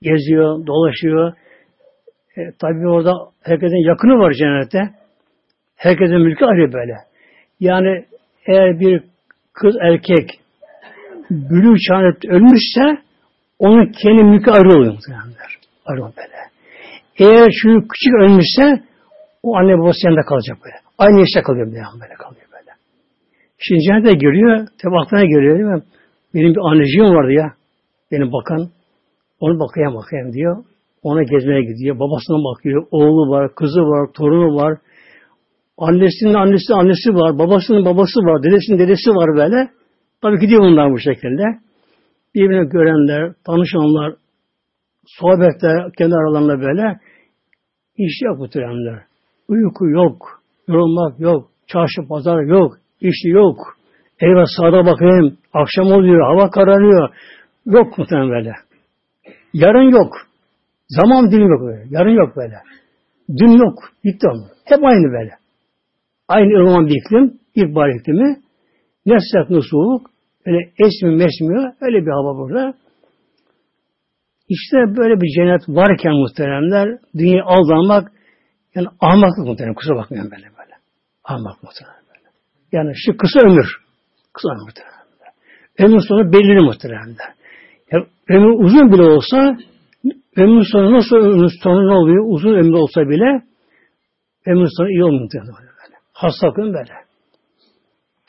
Geziyor, dolaşıyor. E, tabii orada herkesin yakını var cennette. Herkesin mülkü ayrı böyle. Yani eğer bir kız erkek bülü çağını ölmüşse onun kendi mülkü ayrı oluyor muhtemelen. Ayrı böyle. Eğer şu küçük ölmüşse o anne babası yanında kalacak böyle. Aynı yaşta kalıyor böyle, böyle kalıyor. Şimdi cennete giriyor, tabi aklına değil mi? Benim bir anneciğim vardı ya, benim bakan. Onu bakayım bakayım diyor. Ona gezmeye gidiyor. Babasına bakıyor. Oğlu var, kızı var, torunu var. Annesinin annesi annesi var. Babasının babası var. Dedesinin dedesi var böyle. Tabii gidiyor bunlar bu şekilde. Birbirini görenler, tanışanlar, sohbetler kendi aralarında böyle iş yok bu trenler. Uyku yok, yorulmak yok, çarşı pazar yok, işi yok. Eyvah sağda bakayım, akşam oluyor, hava kararıyor. Yok muhtemelen böyle. Yarın yok. Zaman dilimi yok böyle. Yarın yok böyle. Dün yok. Bitti onu. Hep aynı böyle. Aynı ılıman bir iklim. İlkbahar iklimi. Ne sıcak ne soğuk. Öyle esmiyor mesmiyor. Öyle bir hava burada. İşte böyle bir cennet varken muhteremler dünya aldanmak yani ahmaklık muhterem. Kusura bakmayın böyle böyle. Ahmak muhterem. Yani şu kısa ömür. Kısa ömür. Ömür sonu belirli muhteremler. Yani ömür uzun bile olsa ömür sonu nasıl ömür sonu ne oluyor? Uzun ömür olsa bile ömür sonu iyi olmuyor. Böyle. Hastalıkın böyle.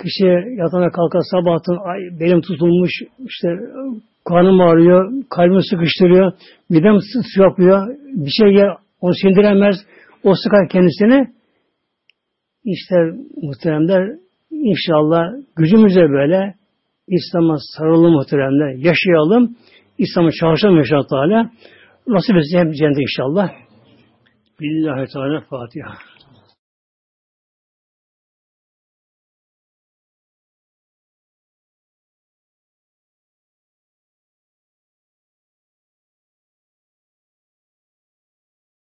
Kişi yatana kalkar sabahın ay belim tutulmuş işte karnım ağrıyor, kalbimi sıkıştırıyor, midem su yapıyor, bir şey yer, onu sindiremez, o sıkar kendisini. İşte muhteremler inşallah gücümüze böyle İslam'a sarılalım muhteremler, yaşayalım, İslam'ı çalışalım inşallah Teala. Nasip etsin cennet inşallah. Billahi Teala Fatiha.